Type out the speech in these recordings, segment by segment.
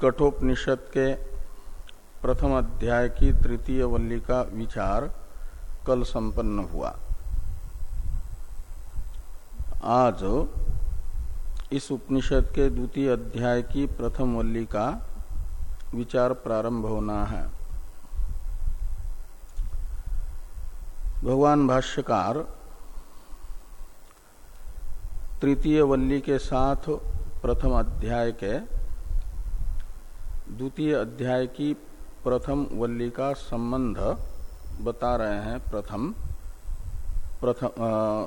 कठोपनिषद के प्रथम अध्याय की तृतीय वल्ली का विचार कल संपन्न हुआ। आज इस उपनिषद के द्वितीय अध्याय की प्रथम वल्ली का विचार प्रारंभ होना है। भगवान भाष्यकार तृतीय वल्ली के साथ प्रथम अध्याय के द्वितीय अध्याय की प्रथम वल्ली का संबंध बता रहे हैं प्रथम प्रथम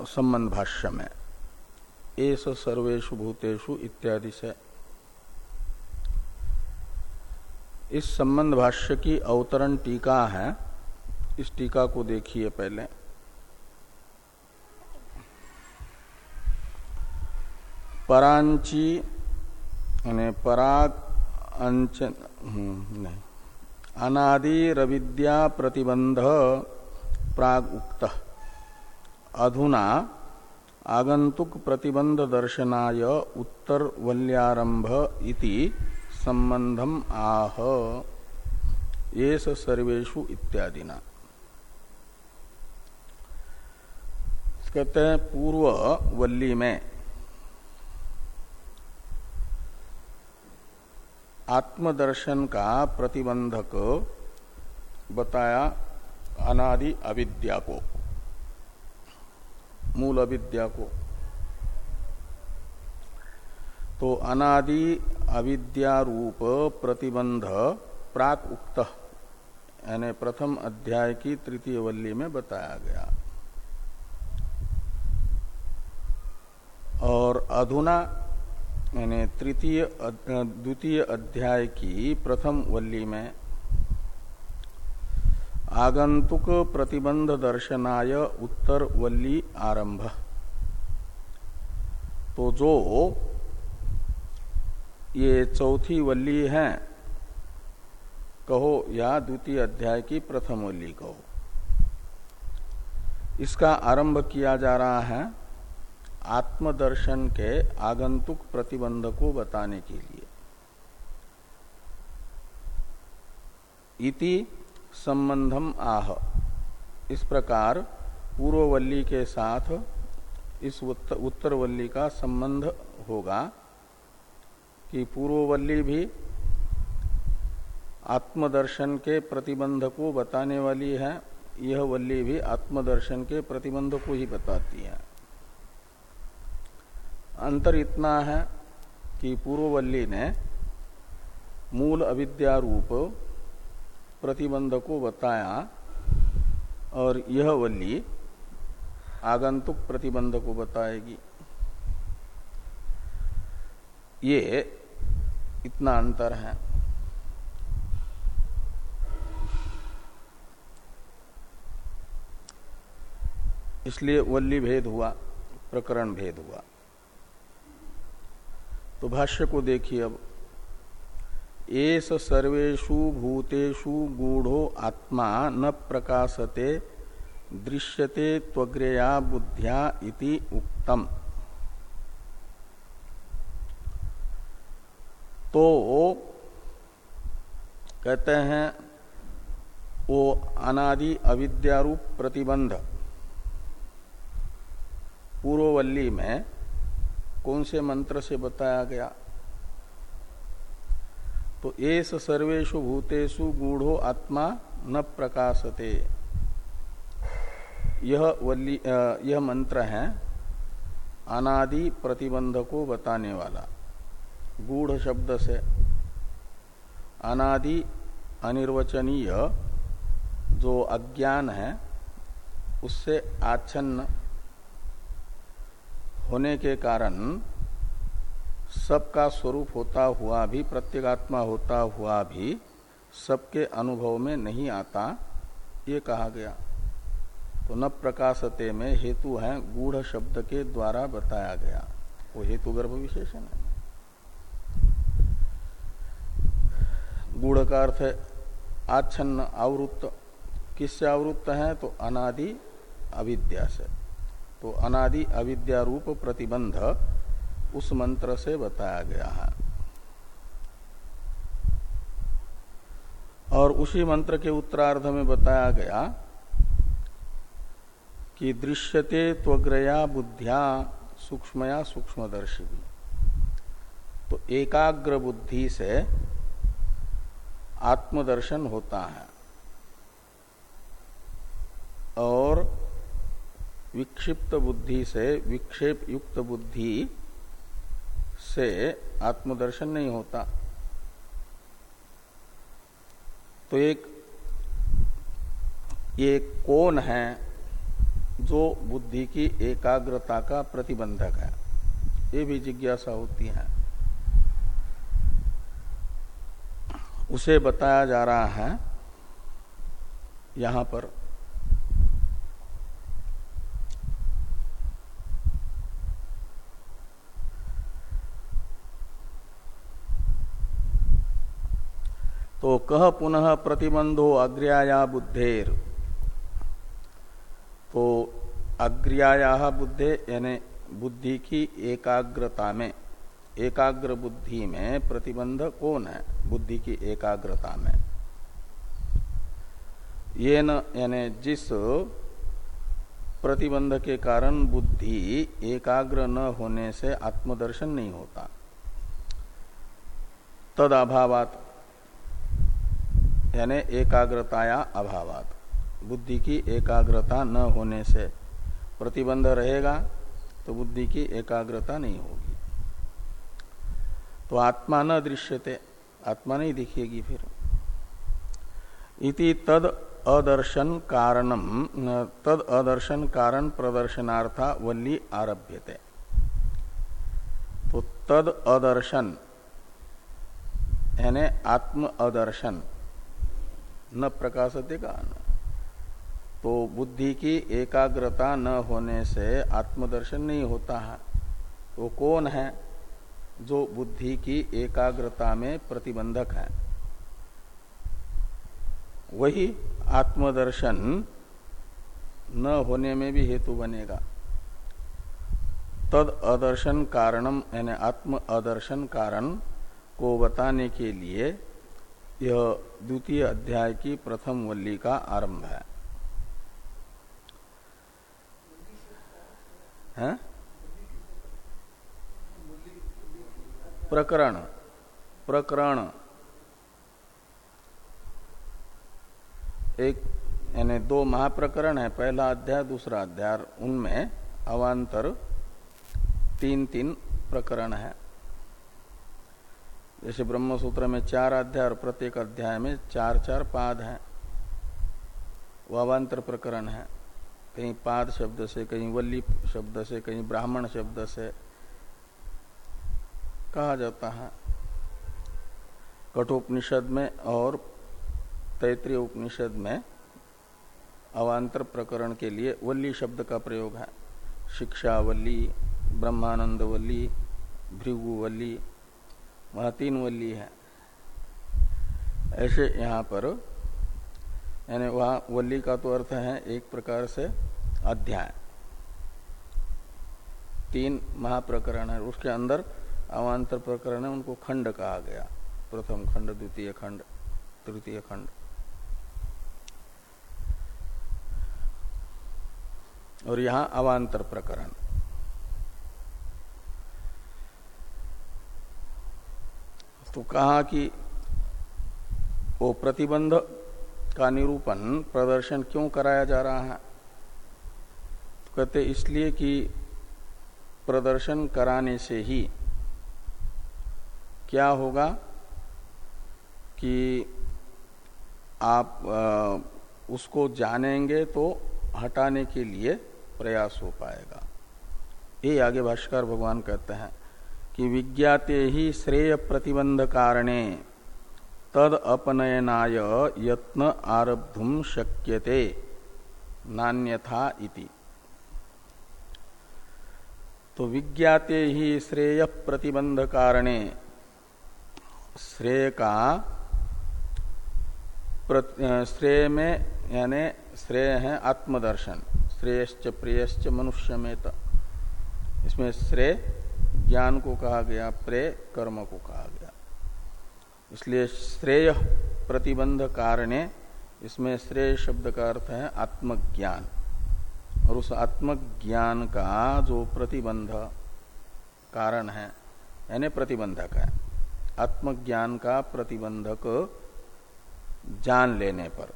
संबंध भाष्य में। एस सर्वेशु भूतेषु इत्यादि से। इस संबंध भाष्य की अवतरण टीका है। इस टीका को देखिए पहले। परांची, यानी पराग अंचन हम्म, नहीं। अनादि रविद्या प्रतिबंध प्राग उक्त। अधुना आगंतुक प्रतिबंध दर्शनाय उत्तर वल्यारंभ इति संबंधम आह। ये सर्वेशु इत्यादिना। कहते हैं पूर्व वल्ली में आत्मदर्शन का प्रतिबंधक बताया अनादि अविद्या को, मूल अविद्या को। तो अनादि अविद्या रूप प्रतिबंध प्राक उक्त, यानी प्रथम अध्याय की तृतीय वल्ली में बताया गया। और अधुना यानी तृतीय द्वितीय अध्याय की प्रथम वल्ली में आगंतुक प्रतिबंध दर्शनाय उत्तर वल्ली आरंभ। तो जो ये चौथी वल्ली है, कहो या द्वितीय अध्याय की प्रथम वल्ली कहो। इसका आरंभ किया जा रहा है आत्मदर्शन के आगंतुक प्रतिबंध को बताने के लिए। इति संबंधम आह। इस प्रकार पूर्ववल्ली के साथ इस उत्तरवल्ली का संबंध होगा कि पूर्ववल्ली भी आत्मदर्शन के प्रतिबंध को बताने वाली है, यह वल्ली भी आत्मदर्शन के प्रतिबंध को ही बताती है। अंतर इतना है कि पूर्ववल्ली ने मूल अविद्या रूप प्रतिबंध को बताया और यह वल्ली आगंतुक प्रतिबंध को बताएगी। ये इतना अंतर है। इसलिए वल्ली भेद हुआ, प्रकरण भेद हुआ। तो भाष्य को देखिए अब। एस सर्वेशु भूतेषु गूढ़ो आत्मा न प्रकाशते, दृश्यते त्वग्रया बुद्धिया इति उक्तम। तो कहते हैं, वो अनादि अविद्यारूप प्रतिबंध, पूर्ववल्ली में कौन से मंत्र से बताया गया? तो एस सर्वेशु भूतेषु गूढ़ो आत्मा न प्रकाशते। यह वल्ली यह मंत्र है, अनादि प्रतिबंध को बताने वाला। गूढ़ शब्द से। अनादि अनिर्वचनीय जो अज्ञान है, उससे आच्छन्न होने के कारण सबका स्वरूप होता हुआ भी, प्रत्येगात्मा होता हुआ भी सबके अनुभव में नहीं आता, ये कहा गया। तो न प्रकाशते में हेतु है गूढ़ शब्द के द्वारा बताया गया। वो हेतु गर्भ विशेषण है। गूढ़ का अर्थ है, आच्छन्न आवृत्त। किससे आवृत्त है? तो अनादि अविद्या से। तो अनादि अविद्या रूप प्रतिबंध उस मंत्र से बताया गया है। और उसी मंत्र के उत्तरार्ध में बताया गया कि दृश्यते त्वग्रया बुद्धिया सूक्ष्मया सूक्ष्मदर्शी। तो एकाग्र बुद्धि से आत्मदर्शन होता है। और विक्षिप्त बुद्धि से, विक्षेप युक्त बुद्धि से आत्मदर्शन नहीं होता। तो एक, ये कौन है जो बुद्धि की एकाग्रता का प्रतिबंधक है। ये भी जिज्ञासा होती है। उसे बताया जा रहा है, यहाँ पर तो कह पुनः प्रतिबंधो अग्र्याया बुद्धेर। तो अग्र्याया बुद्धे, यानी बुद्धि की एकाग्रता में, एकाग्र बुद्धि में प्रतिबंध कौन है? बुद्धि की एकाग्रता में। ये न, यानी जिस प्रतिबंध के कारण बुद्धि एकाग्र न होने से आत्मदर्शन नहीं होता। तद अभावात यानी एकाग्रताया अभावात। बुद्धि की एकाग्रता न होने से प्रतिबंध रहेगा तो बुद्धि की एकाग्रता नहीं होगी। तो आत्मा न दृश्यते, आत्मा नहीं दिखेगी फिर। इति तद अदर्शन कारणम तद अदर्शन कारण प्रदर्शनार्था वल्ली आरभ्यते। तो तद अदर्शन, यानी आत्म अदर्शन न प्रकाशते का तो बुद्धि की एकाग्रता न होने से आत्मदर्शन नहीं होता है। तो कौन है जो बुद्धि की एकाग्रता में प्रतिबंधक है? वही आत्मदर्शन न होने में भी हेतु बनेगा। तद अदर्शन कारणम, यानी आत्म अदर्शन कारण को बताने के लिए यह द्वितीय अध्याय की प्रथम वल्ली का आरंभ है। है? प्रकरण प्रकरण। एक, यानी दो महाप्रकरण है, पहला अध्याय, दूसरा अध्याय, उनमें अवान्तर तीन तीन प्रकरण है। जैसे ब्रह्म सूत्र में चार अध्याय और प्रत्येक अध्याय में चार चार पाद हैं। ववांतर प्रकरण है। कहीं पाद शब्द से, कहीं वल्ली शब्द से, कहीं ब्राह्मण शब्द से कहा जाता है। कठोपनिषद में और तैतृय उपनिषद में अवान्तर प्रकरण के लिए वल्ली शब्द का प्रयोग है। शिक्षावल्ली, ब्रह्मानंदवल्ली, भृगुवल्ली वहाँ तीन वल्ली है। ऐसे यहाँ पर, यानी वहाँ वल्ली का तो अर्थ है एक प्रकार से अध्याय। तीन महाप्रकरण है, उसके अंदर अवान्तर प्रकरण है, उनको खंड कहा गया। प्रथम खंड, द्वितीय खंड, तृतीय खंड। और यहाँ अवान्तर प्रकरण। तो कहा कि वो प्रतिबंध का निरूपण, प्रदर्शन क्यों कराया जा रहा है? तो कहते, इसलिए कि प्रदर्शन कराने से ही क्या होगा कि आप उसको जानेंगे तो हटाने के लिए प्रयास हो पाएगा। ये आगे भाष्कर भगवान कहते हैं। कि विज्ञाते ही श्रेय प्रतिबंध कारणे तद अपनयनाय यत्न आरब्धुम शक्यते, नान्यथा इति। तो विज्ञाते ही श्रेय प्रतिबंध कारणे श्रेय का श्रेय में, यानी श्रेय है आत्मदर्शन, श्रेयश्च प्रियश्च मनुष्य में इसमें श्रेय ज्ञान को कहा गया, प्रे कर्म को कहा गया। इसलिए श्रेय प्रतिबंध कारणे, इसमें श्रेय शब्द का अर्थ है आत्मज्ञान। और उस आत्मज्ञान का जो प्रतिबंध कारण है, यानी प्रतिबंधक है, आत्मज्ञान का प्रतिबंधक जान लेने पर,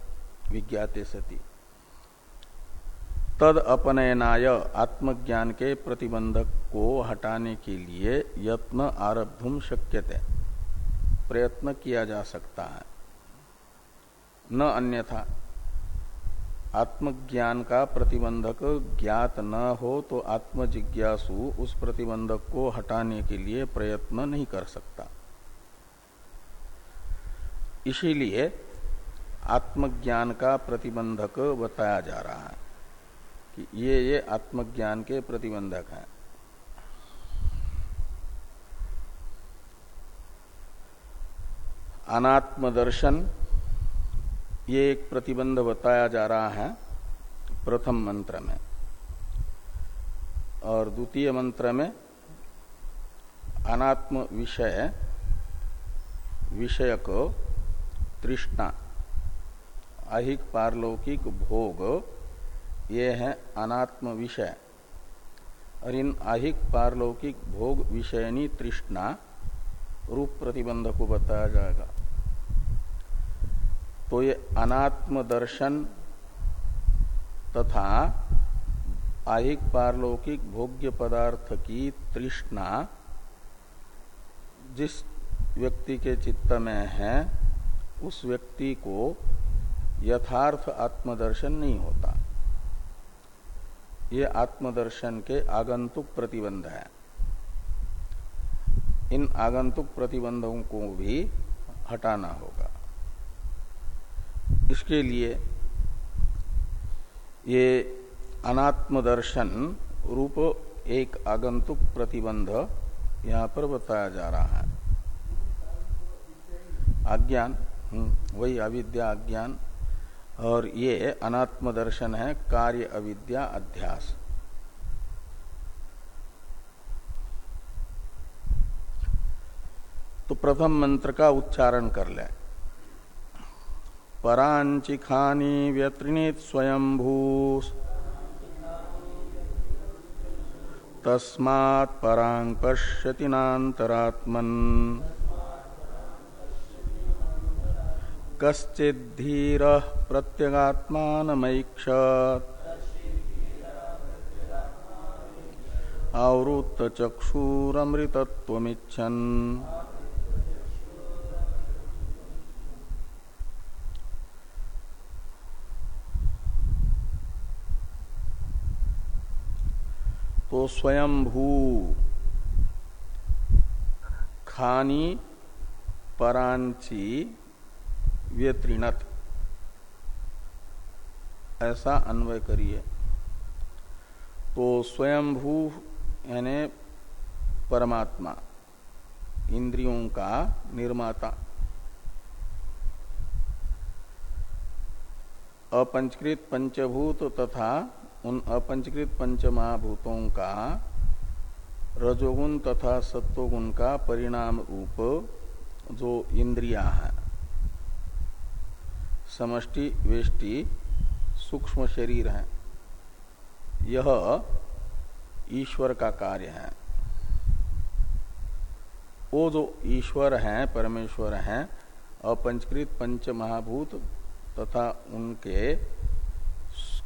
विज्ञाते सती। तद अपनयनाय आत्मज्ञान के प्रतिबंधक को हटाने के लिए यत्न आरब्धुम शक्यते। प्रयत्न किया जा सकता है। न अन्यथा, आत्मज्ञान का प्रतिबंधक ज्ञात न हो तो आत्मजिज्ञासु उस प्रतिबंधक को हटाने के लिए प्रयत्न नहीं कर सकता। इसीलिए आत्मज्ञान का प्रतिबंधक बताया जा रहा है। कि ये ये आत्मज्ञान के प्रतिबंधक हैं। अनात्म दर्शन ये एक प्रतिबंध बताया जा रहा है प्रथम मंत्र में। और द्वितीय मंत्र में अनात्म विषय विषय को तृष्णा, अहिक पारलौकिक भोग ये है अनात्म विषय। और इन अहिक पारलौकिक भोग विषयनी तृष्णा रूप प्रतिबंध को बताया जाएगा। तो ये अनात्म दर्शन तथा आहिक पारलौकिक भोग्य पदार्थ की तृष्णा जिस व्यक्ति के चित्त में है, उस व्यक्ति को यथार्थ आत्मदर्शन नहीं होता। ये आत्मदर्शन के आगंतुक प्रतिबंध है। इन आगंतुक प्रतिबंधों को भी हटाना होगा। इसके लिए ये अनात्मदर्शन रूप एक आगंतुक प्रतिबंध यहाँ पर बताया जा रहा है। अज्ञान हम्म, वही अविद्या अज्ञान और ये अनात्म दर्शन है, कार्य अविद्या अध्यास। तो प्रथम मंत्र का उच्चारण कर ले। परांचिखानी व्यत्रिणीत स्वयंभू तस्मात् परांग पश्यति नातरात्मन कश्चिधीर प्रत्यगात्मानमैक्षत। आवृत्त चक्षुरमृतत्वमिच्छन् तो स्वयंभू खानी परांची व्यत्रिणत ऐसा अन्वय करिए। तो स्वयंभू यानी परमात्मा, इंद्रियों का निर्माता। अपंचकृत पंचभूत तथा उन अपंचकृत पंचमहाभूतों का रजोगुण तथा सत्वगुण का परिणाम रूप जो इंद्रिया है। समष्टि वेष्टि सूक्ष्म शरीर है। यह ईश्वर का कार्य है। वो जो ईश्वर हैं, परमेश्वर हैं, अपंचकृत पंच महाभूत तथा उनके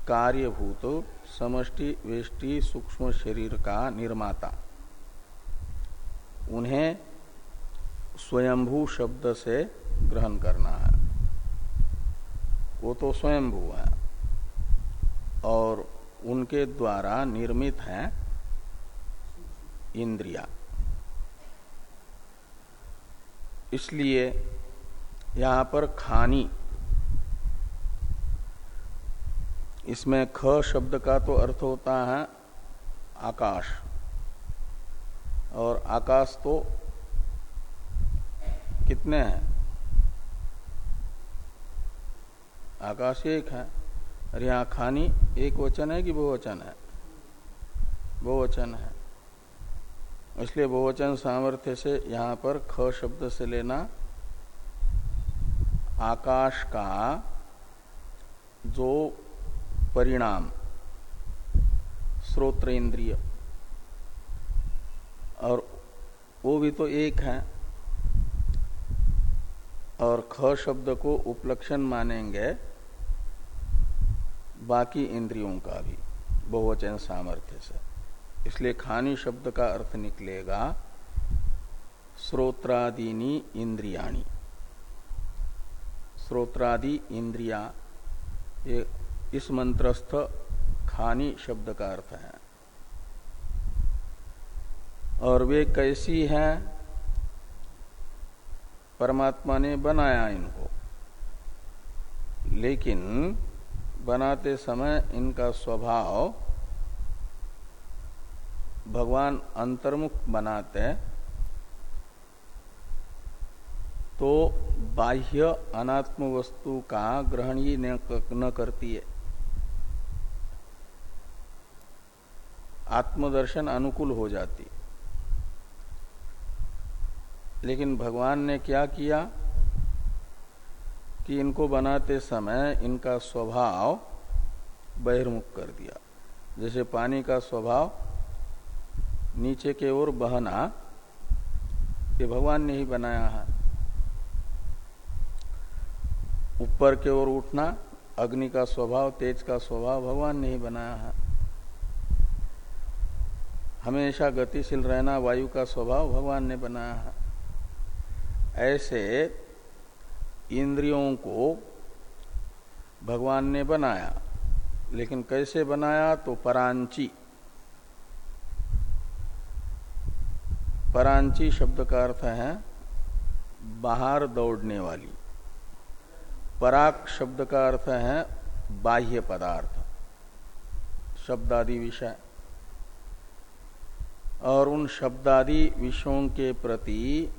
कार्यभूत समष्टि वेष्टि सूक्ष्म शरीर का निर्माता। उन्हें स्वयंभू शब्द से ग्रहण करना है। वो तो स्वयंभू है और उनके द्वारा निर्मित है इंद्रिया। इसलिए यहाँ पर खानी, इसमें ख शब्द का तो अर्थ होता है आकाश। और आकाश तो कितने हैं? आकाश एक है, और यहाँ खानी एक वचन है कि बहुवचन है? बहुवचन है। इसलिए बहुवचन सामर्थ्य से यहाँ पर ख शब्द से लेना, आकाश का जो परिणाम श्रोत्र इंद्रिय और वो भी तो एक है। और ख शब्द को उपलक्षण मानेंगे बाकी इंद्रियों का भी, बहुवचन सामर्थ्य से। इसलिए खानी शब्द का अर्थ निकलेगा, श्रोत्रादीनी इंद्रियाणी। श्रोत्रादि इंद्रिया, ये इस मंत्रस्थ खानी शब्द का अर्थ है। और वे कैसी हैं? परमात्मा ने बनाया इनको। लेकिन बनाते समय इनका स्वभाव भगवान अंतर्मुख बनाते तो बाह्य अनात्म वस्तु का ग्रहण ही न करती है। आत्मदर्शन अनुकूल हो जाती। लेकिन भगवान ने क्या किया? कि इनको बनाते समय इनका स्वभाव बहिर्मुख कर दिया। जैसे पानी का स्वभाव नीचे के ओर बहना ये भगवान ने ही बनाया है। ऊपर के ओर उठना, अग्नि का स्वभाव, तेज का स्वभाव भगवान ने ही बनाया है। हमेशा गतिशील रहना, वायु का स्वभाव भगवान ने बनाया है। ऐसे इंद्रियों को भगवान ने बनाया। लेकिन कैसे बनाया? तो परांची। परांची शब्द का अर्थ है बाहर दौड़ने वाली। पराक शब्द का अर्थ है बाह्य पदार्थ। शब्दादि विषय। और उन शब्दादि विषयों के प्रति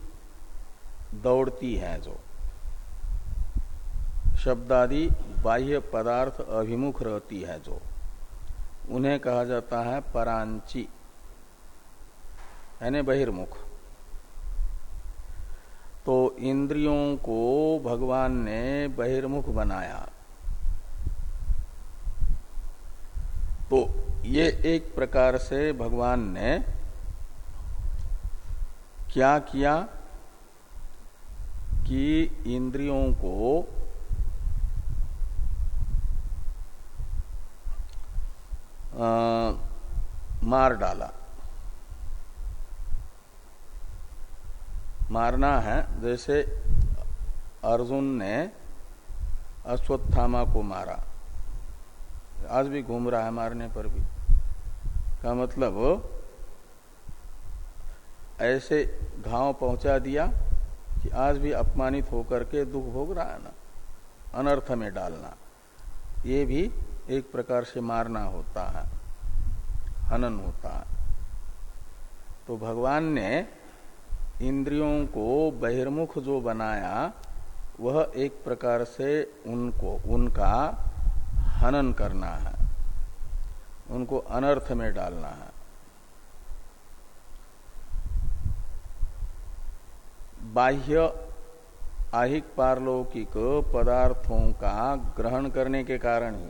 दौड़ती है जो। शब्दादि बाह्य पदार्थ अभिमुख रहती है जो। उन्हें कहा जाता है परांची। यानी बहिर्मुख। तो इंद्रियों को भगवान ने बहिर्मुख बनाया। तो ये एक प्रकार से भगवान ने क्या किया कि इंद्रियों को मार डाला। मारना है, जैसे अर्जुन ने अश्वत्थामा को मारा। आज भी घूम रहा है मारने पर भी। का मतलब ऐसे घाव पहुँचा दिया कि आज भी अपमानित होकर के दुख भोग रहा है ना, अनर्थ में डालना। ये भी एक प्रकार से मारना होता है। हनन होता है। तो भगवान ने इंद्रियों को बहिर्मुख जो बनाया, वह एक प्रकार से उनको, उनका हनन करना है। उनको अनर्थ में डालना है। बाह्य आहिक पारलौकिक पदार्थों का ग्रहण करने के कारण ही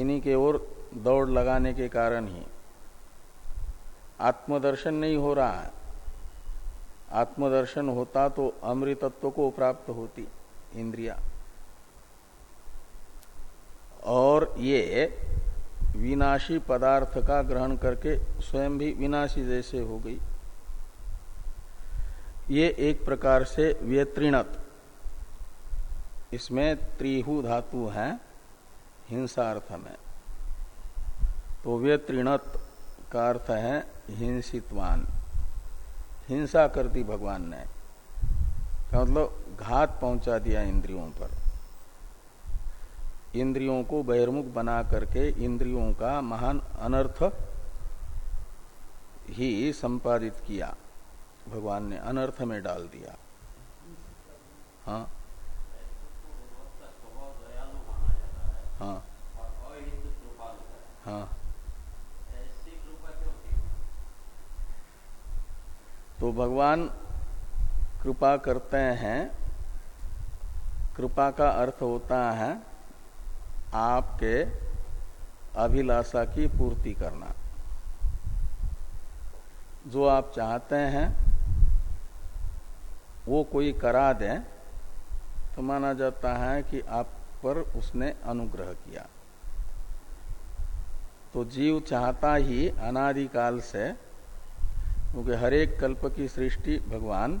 इन्हीं के ओर दौड़ लगाने के कारण ही। आत्मदर्शन नहीं हो रहा है। आत्मदर्शन होता तो अमृतत्व को प्राप्त होती, इंद्रिया। और ये विनाशी पदार्थ का ग्रहण करके स्वयं भी विनाशी जैसे हो गई। ये एक प्रकार से व्यत्रिणत। इसमें त्रिहु धातु है, हिंसार्थ में। तो व्यत्रिणत का अर्थ है हिंसितवान। हिंसा कर दी भगवान ने। मतलब घात पहुँचा दिया इंद्रियों पर। इंद्रियों को बहिर्मुख बना करके इंद्रियों का महान अनर्थ ही संपादित किया। भगवान ने अनर्थ में डाल दिया। हाँ। हाँ। हाँ। तो भगवान कृपा करते हैं। कृपा का अर्थ होता है आपके अभिलाषा की पूर्ति करना। जो आप चाहते हैं, वो कोई करा दे तो माना जाता है कि आप पर उसने अनुग्रह किया। तो जीव चाहता ही अनादिकाल से क्योंकि हरेक कल्प की सृष्टि भगवान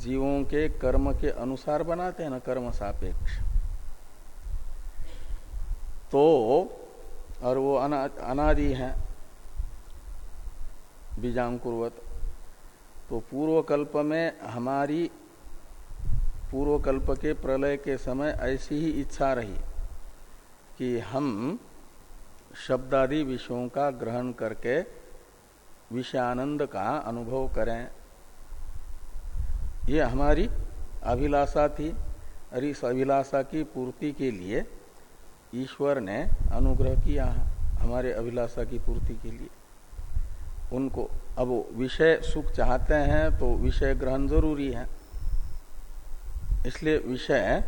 जीवों के कर्म के अनुसार बनाते हैं ना कर्म सापेक्ष। तो और वो अना, अनादि है बीजांकुर्वत। तो पूर्व कल्प में हमारी पूर्व कल्प के प्रलय के समय ऐसी ही इच्छा रही कि हम शब्दादि विषयों का ग्रहण करके विषयानंद का अनुभव करें। ये हमारी अभिलाषा थी और इस अभिलाषा की पूर्ति के लिए ईश्वर ने अनुग्रह किया हमारे अभिलाषा की पूर्ति के लिए। उनको अब विषय सुख चाहते हैं तो विषय ग्रहण ज़रूरी है। इसलिए विषय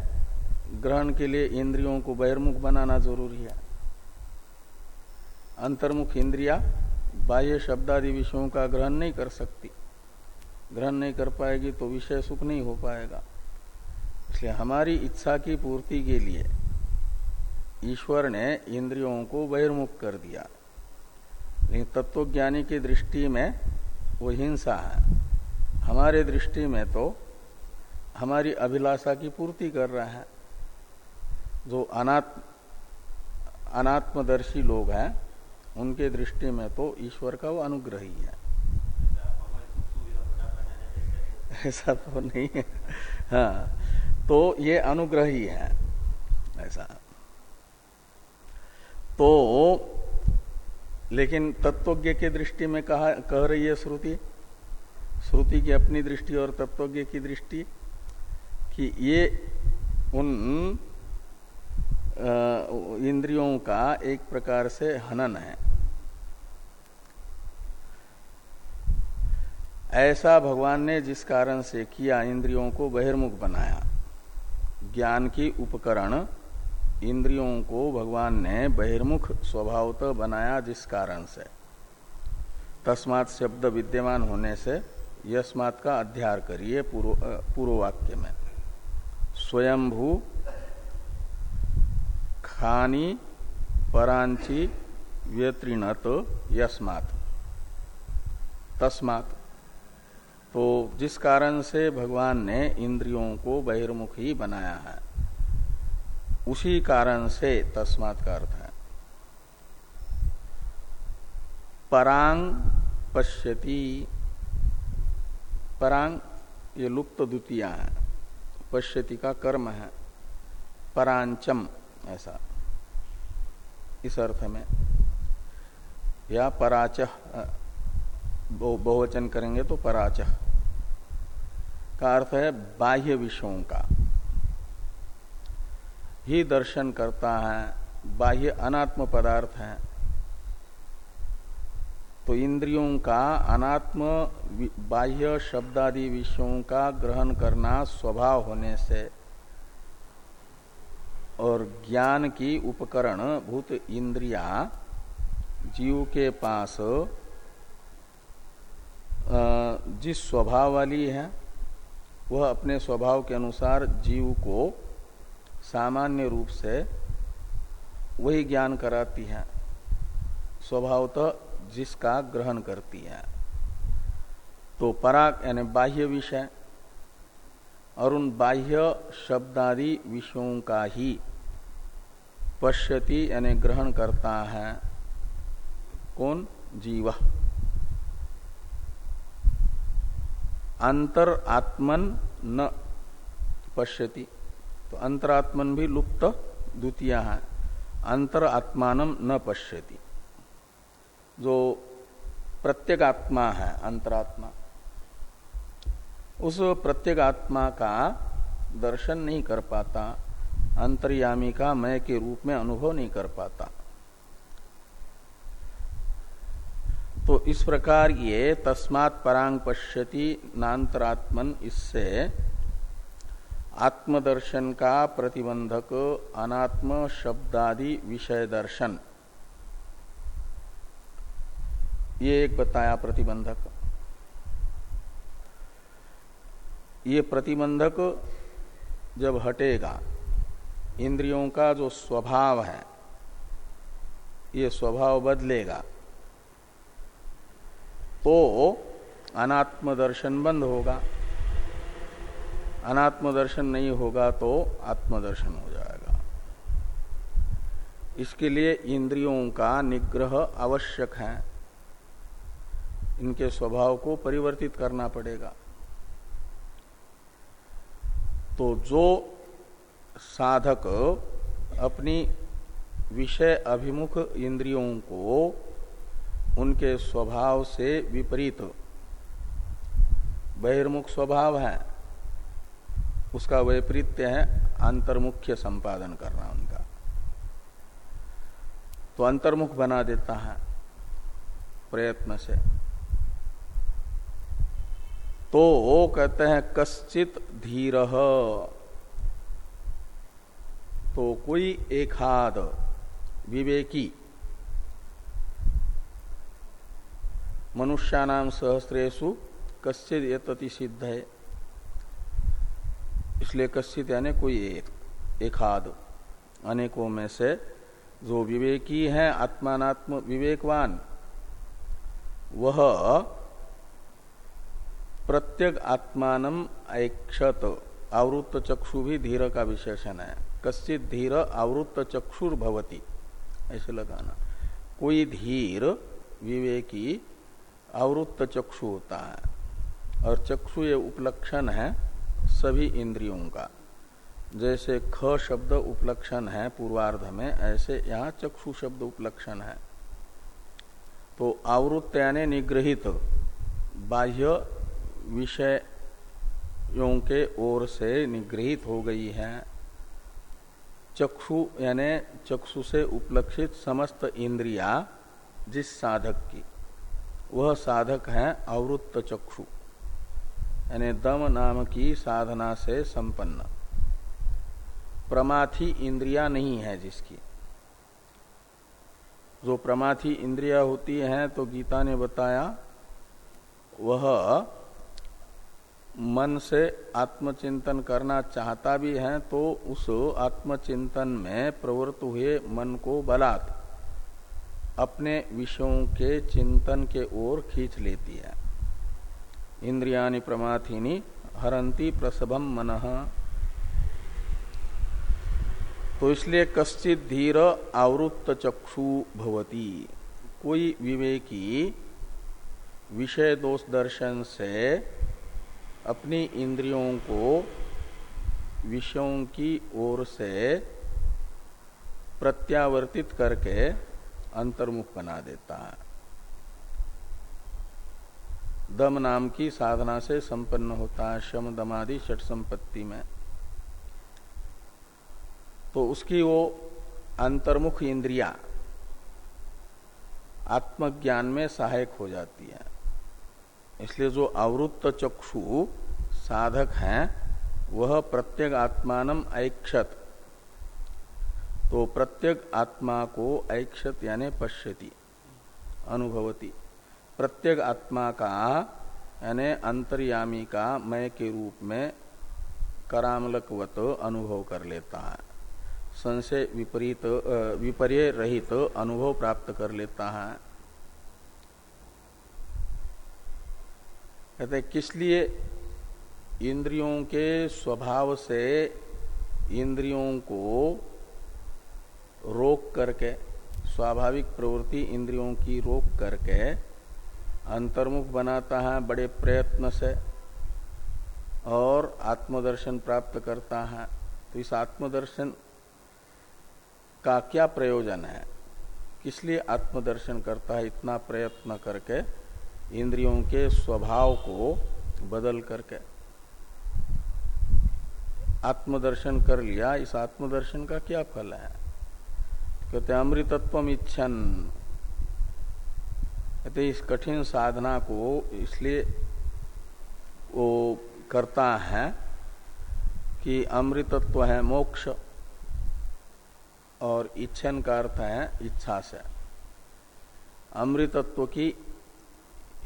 ग्रहण के लिए इंद्रियों को बहिर्मुख बनाना ज़रूरी है। अंतर्मुख इंद्रिया बाह्य शब्दादि विषयों का ग्रहण नहीं कर सकती। ग्रहण नहीं कर पाएगी तो विषय सुख नहीं हो पाएगा। इसलिए हमारी इच्छा की पूर्ति के लिए ईश्वर ने इंद्रियों को बहिर्मुख कर दिया। लेकिन तत्वज्ञानी की दृष्टि में वो हिंसा है। हमारे दृष्टि में तो हमारी अभिलाषा की पूर्ति कर रहा है। जो अनात्म, अनात्मदर्शी लोग हैं उनके दृष्टि में तो ईश्वर का वो अनुग्रह ही। है ऐसा तो नहीं है। हाँ तो ये अनुग्रह ही। है ऐसा। तो लेकिन तत्वज्ञ के दृष्टि में कहा, कह रही है श्रुति श्रुति की अपनी दृष्टि और तत्वज्ञ की दृष्टि कि ये उन इंद्रियों का एक प्रकार से हनन है। ऐसा भगवान ने जिस कारण से किया, इंद्रियों को बहिर्मुख बनाया। ज्ञान की उपकरण, इंद्रियों को भगवान ने बहिर्मुख स्वभावतः बनाया जिस कारण से। तस्मात शब्द विद्यमान होने से यस्मात का अध्यार करिए पूर्व वाक्य में। स्वयंभू, खानी, परांची, व्यत्रिणत, यस्मात। तस्मात। तो जिस कारण से भगवान ने इंद्रियों को बहिर्मुखी बनाया है, उसी कारण से तस्मात का अर्थ है। परांग पश्यति, परांग ये लुप्त द्वितीया है, पश्यति का कर्म है, परांचम ऐसा, इस अर्थ में। या पराच बहुवचन करेंगे तो पराच का अर्थ है बाह्य विषयों का। ही दर्शन करता है, बाह्य अनात्म पदार्थ है। तो इंद्रियों का अनात्म बाह्य शब्दादि विषयों का ग्रहण करना स्वभाव होने से और ज्ञान की उपकरण भूत इंद्रिया जीव के पास जिस स्वभाव वाली है, वह अपने स्वभाव के अनुसार जीव को सामान्य रूप से वही ज्ञान कराती है। स्वभावतः जिसका ग्रहण करती है। तो पराग यानी बाह्य विषय और उन बाह्य शब्दादि विषयों का ही पश्यति यानी ग्रहण करता है कौन? जीव। अंतर आत्मन न पश्यति। तो अंतरात्मन भी लुप्त द्वितीय है। अंतर आत्मान न पश्यति। जो प्रत्येगात्मा है अंतरात्मा उस प्रत्येगात्मा का दर्शन नहीं कर पाता, अंतर्यामी का मय के रूप में अनुभव नहीं कर पाता। तो इस प्रकार ये तस्मात् परांग पश्यति नान्तरात्मन इससे आत्मदर्शन का प्रतिबंधक अनात्म शब्दादि विषय दर्शन। ये एक बताया प्रतिबंधक। ये प्रतिबंधक जब हटेगा, इंद्रियों का जो स्वभाव है, ये स्वभाव बदलेगा। तो अनात्म दर्शन बंद होगा। अनात्म दर्शन नहीं होगा तो आत्मदर्शन हो जाएगा। इसके लिए इंद्रियों का निग्रह आवश्यक है। इनके स्वभाव को परिवर्तित करना पड़ेगा। तो जो साधक अपनी विषय अभिमुख इंद्रियों को उनके स्वभाव से विपरीत बहिर्मुख स्वभाव है। उसका वैपरीत्य है अंतर्मुख्य संपादन करना उनका। तो अंतर्मुख बना देता है प्रयत्न से। तो वो कहते हैं, कश्चित धीर। तो कोई एकाद विवेकी मनुष्यानाम सहस्रेशु कश्चित ये सिद्ध है। इसलिए कश्चित यानी कोई एक, एकाद। अनेकों में से जो विवेकी है आत्मात्म विवेकवान, वह प्रत्येक आत्मान ऐक्षत, आवृत्त चक्षु भी धीर का विशेषण है। कश्चित धीर, आवृत्त चक्षुर ऐसे लगाना। कोई धीर, विवेकी आवृत्त चक्षु होता है। और चक्षु ये उपलक्षण है सभी इंद्रियों का। जैसे ख शब्द उपलक्षण है पूर्वार्ध में, ऐसे यहाँ चक्षु शब्द उपलक्षण है। तो आवृत्त यानी निग्रहित, बाह्य विषयों के ओर से निगृहित हो गई है। चक्षु यानी चक्षु से उपलक्षित समस्त इंद्रिया जिस साधक की। वह साधक है अवृत्त चक्षु। यानी दम नाम की साधना से संपन्न। प्रमाथी इंद्रिया नहीं है जिसकी। जो प्रमाथी इंद्रिया होती है तो गीता ने बताया, वह मन से आत्मचिंतन करना चाहता भी है तो उस आत्मचिंतन में प्रवृत्त हुए मन को बलात्। अपने विषयों के चिंतन के ओर खींच लेती है। इंद्रिया प्रमाथिनी हरंती प्रसभम मन। तो इसलिए कश्चित धीर आवृत्त चक्षु भवती। कोई विवेकी विषय दोष दर्शन से अपनी इंद्रियों को विषयों की ओर से प्रत्यावर्तित करके अंतर्मुख बना देता है। दम नाम की साधना से संपन्न होता है, शम दमादि षट संपत्ति में। तो उसकी वो अंतर्मुख इंद्रिया आत्मज्ञान में सहायक हो जाती है। इसलिए जो आवृत्त चक्षु साधक हैं, वह प्रत्येक आत्मान ऐक्षत। तो प्रत्येक आत्मा को ऐक्षत यानी पश्यति, अनुभवती। प्रत्येक आत्मा का, यानी अंतर्यामी का मय के रूप में करामलकवत अनुभव कर लेता है। संशय विपरीत विपर्य रहित अनुभव प्राप्त कर लेता है। कहते किस लिए? इंद्रियों के स्वभाव से इंद्रियों को रोक करके, स्वाभाविक प्रवृत्ति इंद्रियों की रोक करके अंतर्मुख बनाता है, बड़े प्रयत्न से और आत्मदर्शन प्राप्त करता है। तो इस आत्मदर्शन का क्या प्रयोजन है? किस लिए आत्मदर्शन करता है? इतना प्रयत्न करके इंद्रियों के स्वभाव को बदल करके। आत्मदर्शन कर लिया, इस आत्मदर्शन का क्या फल है? कहते अमृतत्व इच्छन। कहते इस कठिन साधना को इसलिए वो करता है कि अमृतत्व है मोक्ष और इच्छन का अर्थ है इच्छा से। अमृतत्व की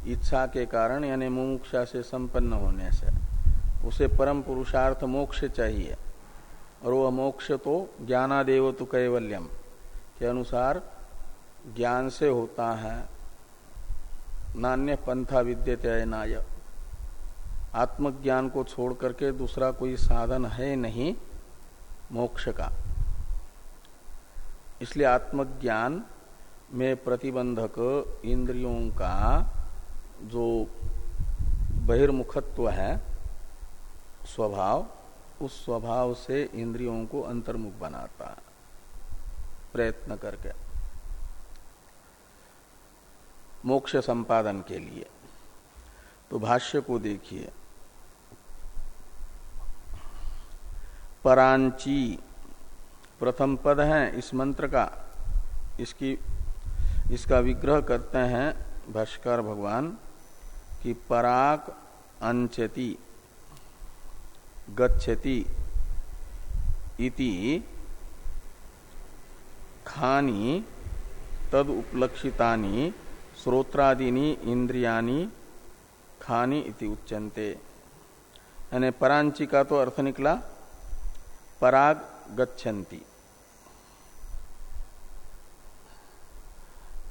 इच्छा के कारण यानी मुमुक्षा से संपन्न होने से उसे परम पुरुषार्थ मोक्ष चाहिए। और वह मोक्ष तो ज्ञानादेव तो कैवल्यम। के अनुसार ज्ञान से होता है। नान्य पंथा विद्यते नाय। आत्मज्ञान को छोड़ करके दूसरा कोई साधन है नहीं, मोक्ष का। इसलिए आत्मज्ञान में प्रतिबंधक इंद्रियों का जो बहिर्मुखत्व है, स्वभाव, उस स्वभाव से इंद्रियों को अंतर्मुख बनाता है। प्रयत्न करके। मोक्ष संपादन के लिए। तो भाष्य को देखिए। परांची प्रथम पद है इस मंत्र का। इसकी, इसका विग्रह करते हैं भाष्कर भगवान कि पराक अंचति, गच्छति इति खानी तद उपलक्षितानि, श्रोत्रादीनी इंद्रियानी खानी इति उच्चनते यानी परांची का तो अर्थ निकला, पराग गच्छन्ति।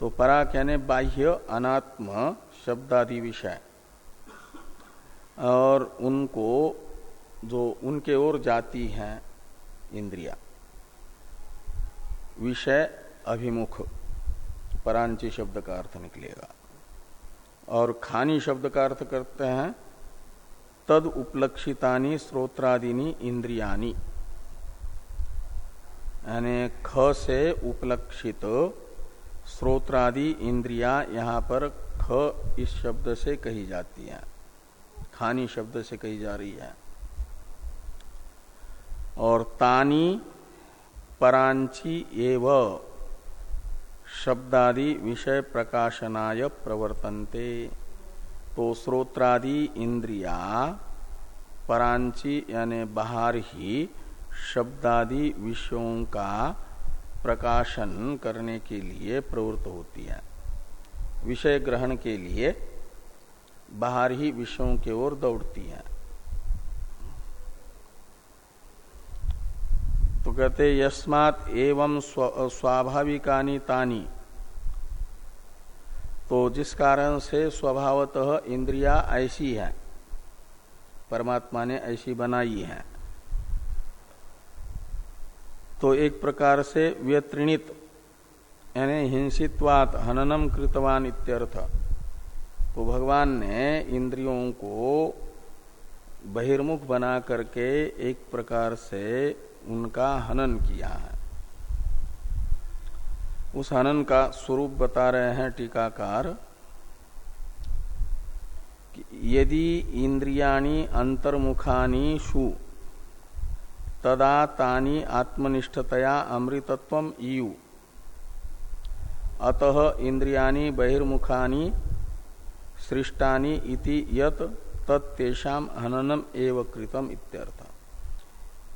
तो पराग यानी बाह्य अनात्म शब्दादि विषय। और उनको, जो उनके ओर जाती हैं, इंद्रिया। विषय अभिमुख, परांची शब्द का अर्थ निकलेगा। और खानी शब्द का अर्थ करते हैं, तद उपलक्षितानी, स्रोत्रादिनी, इंद्रियानी। यानी ख से उपलक्षित, स्रोत्रादि, इंद्रिया यहाँ पर ख इस शब्द से कही जाती है। खानी शब्द से कही जा रही है। और तानी परांची एव। शब्दादि विषय प्रकाशनाय प्रवर्तन्ते। तो श्रोत्रादि इंद्रिया, परांची यानी बाहर ही शब्दादि विषयों का प्रकाशन करने के लिए प्रवृत्त होती है। विषय ग्रहण के लिए बाहर ही विषयों की ओर दौड़ती हैं। तो कहते यस्मात एवं स्वाभाविकानी तानी। तो जिस कारण से स्वभावतः इंद्रिया ऐसी है, परमात्मा ने ऐसी बनाई है। तो एक प्रकार से व्यत्रिणित, यानी हिंसित्वात हननम कृतवान इत्यर्थ। तो भगवान ने इंद्रियों को बहिर्मुख बना करके एक प्रकार से उनका हनन किया है। उस हनन का स्वरूप बता रहे हैं टीकाकार यदि इंद्रियाणी, अंतर्मुखानी, शु, तदा तानी आत्मनिष्ठतया अमृतत्व ईयु। अतः इंद्रियाणी, बहिर्मुखानी, सृष्टानी इति यत तत्तेषाम हननम एव कृतम इत्यर्थ।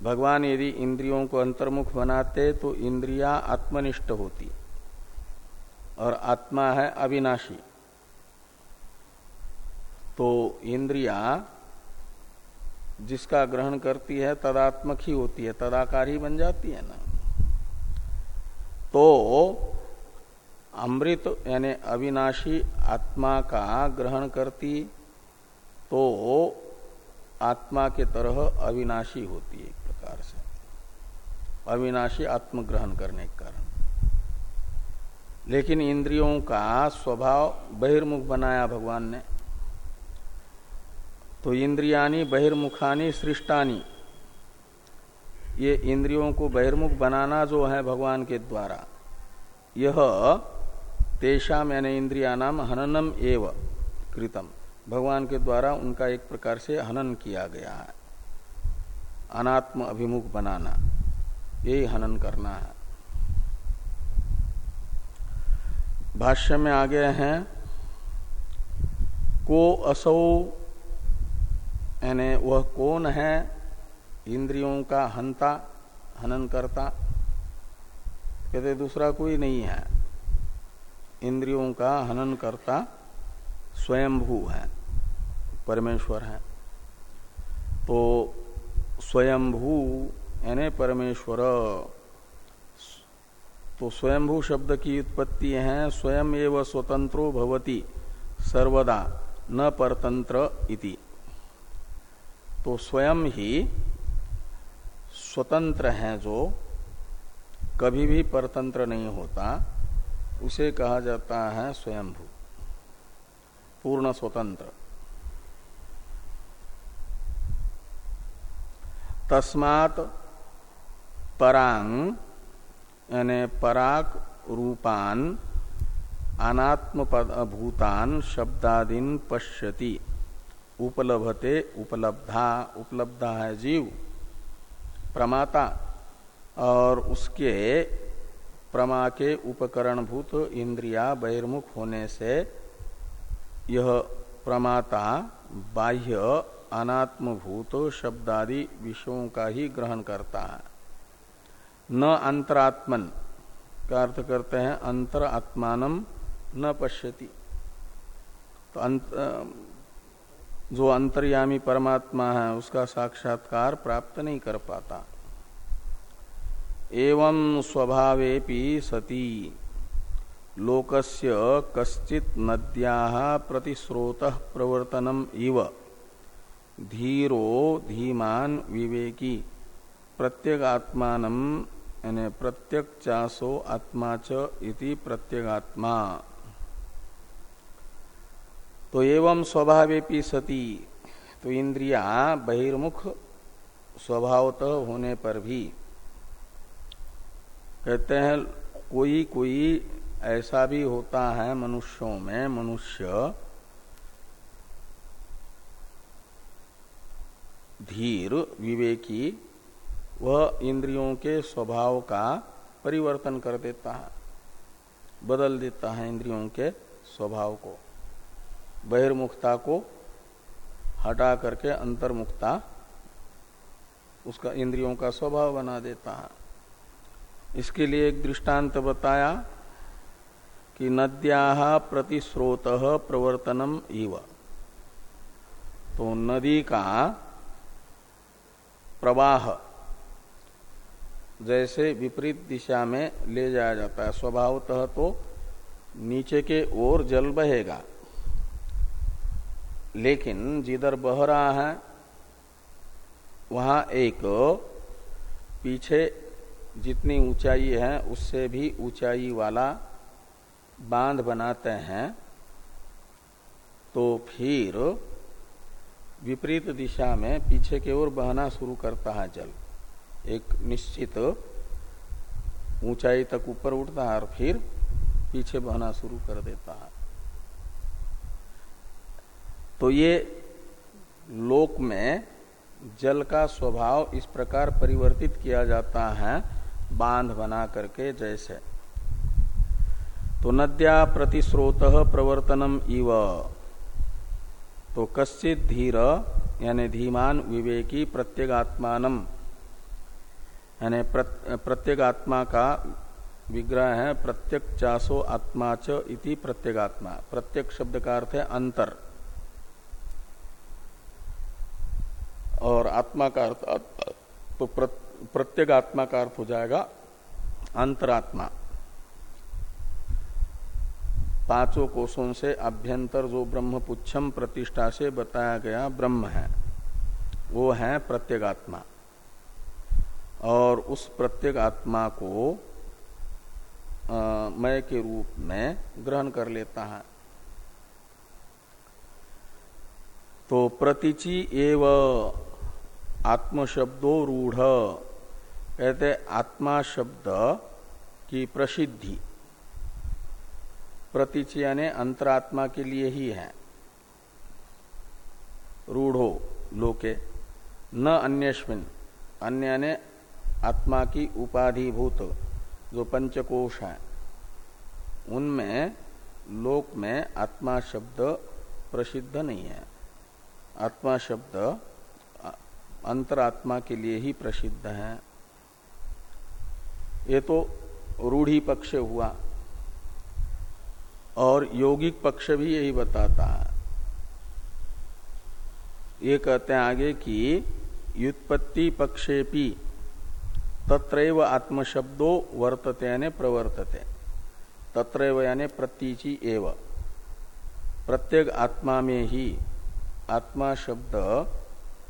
भगवान यदि इंद्रियों को अंतर्मुख बनाते तो इंद्रिया आत्मनिष्ठ होती। और आत्मा है अविनाशी। तो इंद्रिया जिसका ग्रहण करती है तदात्मक ही होती है, तदाकार ही बन जाती है ना। तो अमृत यानी अविनाशी आत्मा का ग्रहण करती तो आत्मा के तरह अविनाशी होती है। प्रकार से। अविनाशी आत्मग्रहण करने के कारण। लेकिन इंद्रियों का स्वभाव बहिर्मुख बनाया भगवान ने। तो इंद्रियानी, बहिर्मुखानी, सृष्टानी, ये इंद्रियों को बहिर्मुख बनाना जो है भगवान के द्वारा, यह तेषाम यानी इंद्रिया नाम हननम एव कृतम। भगवान के द्वारा उनका एक प्रकार से हनन किया गया है। अनात्म अभिमुख बनाना, यही हनन करना है। भाष्य में आगे हैं, को असौ, यानी वह कौन है, इंद्रियों का हंता, हनन करता, कहते दूसरा कोई नहीं है। इंद्रियों का हनन करता स्वयंभू है, परमेश्वर है। तो स्वयंभू, यानी परमेश्वर। तो स्वयंभू शब्द की उत्पत्ति है, स्वयं एवं स्वतंत्रो भवती, सर्वदा न परतंत्र इति। तो स्वयं ही स्वतंत्र है जो कभी भी परतंत्र नहीं होता, उसे कहा जाता है स्वयंभू, पूर्ण स्वतंत्र। तस्मात परांग यानी पराक रूपान अनात्म भूतान शब्दादीन पश्यति। उपलभते, उपलब्धा उपलब्धा है जीव, प्रमाता, और उसके प्रमा के उपकरण भूत इंद्रिया बहिर्मुख होने से यह प्रमाता बाह्य अनात्मभूत शब्दादि विषयों का ही ग्रहण करता है। न अंतरात्मन का अर्थ करते हैं? अंतर आत्मान न पश्यति। तो अंत जो अंतर्यामी परमात्मा है, उसका साक्षात्कार प्राप्त नहीं कर पाता। एवं स्वभावेपि सती, लोकस्य कश्चित नद्या प्रतिस्रोत प्रवर्तनम इव। धीरो धीमान विवेकी। प्रत्यगात्मान, यानी प्रत्यक चासो आत्मा च इति प्रत्यगात्मा। तो एवं स्वभावेपी सती तो इंद्रिया बहिर्मुख स्वभावतः होने पर भी। कहते हैं, कोई कोई ऐसा भी होता है मनुष्यों में, मनुष्य धीर, विवेकी वह इंद्रियों के स्वभाव का परिवर्तन कर देता है। बदल देता है इंद्रियों के स्वभाव को। बहिर्मुखता को हटा करके अंतर्मुखता उसका इंद्रियों का स्वभाव बना देता है। इसके लिए एक दृष्टांत बताया कि नद्या प्रतिस्रोत प्रवर्तनम इव। तो नदी का प्रवाह। जैसे विपरीत दिशा में ले जाया जाता है। स्वभावतः तो नीचे के ओर जल बहेगा। लेकिन जिधर बह रहा है, वहाँ एक पीछे जितनी ऊंचाई है, उससे भी ऊंचाई वाला बाँध बनाते हैं तो फिर विपरीत दिशा में पीछे की ओर बहना शुरू करता है जल। एक निश्चित ऊंचाई तक ऊपर उठता है और फिर पीछे बहना शुरू कर देता है। तो ये लोक में जल का स्वभाव इस प्रकार परिवर्तित किया जाता है, बाँध बना करके जैसे। तो नद्या प्रतिस्रोत प्रवर्तनम इव। तो कश्चित धीर, यानी धीमान, विवेकी प्रत्येगात्मान यानी प्रत्येगात्मा का विग्रह है प्रत्यक चासो आत्मा च इति प्रत्येगात्मा। प्रत्येक शब्द का अर्थ है अंतर। और आत्मा का अर्थ तो प्रत्येक आत्मा का अर्थ हो जाएगा अंतरात्मा। पाँचों कोषों से अभ्यंतर जो ब्रह्म पुच्छम प्रतिष्ठा से बताया गया ब्रह्म है, वो है प्रत्येगात्मा। और उस प्रत्येक आत्मा को मय के रूप में ग्रहण कर लेता है। तो प्रतिचि एव आत्मशब्दो रूढ़, कहते आत्मा शब्द की प्रसिद्धि। प्रतीच यानी अंतरात्मा के लिए ही है। रूढ़ो लोके, न अन्यस्मिन अन्य ने आत्मा की उपाधिभूत जो पंचकोश है। उनमें, लोक में आत्मा शब्द प्रसिद्ध नहीं है। आत्मा शब्द अंतरात्मा के लिए ही प्रसिद्ध है। ये तो रूढ़ी पक्ष हुआ। और यौगिक पक्ष भी यही बताता है। ये कहते हैं आगे कि युत्पत्ति पक्षेपी, तत्रैव आत्मशब्दो वर्तते यानी प्रवर्तते। तत्रैव यानी प्रतीचि एव। प्रत्येक आत्मा में ही आत्मा शब्द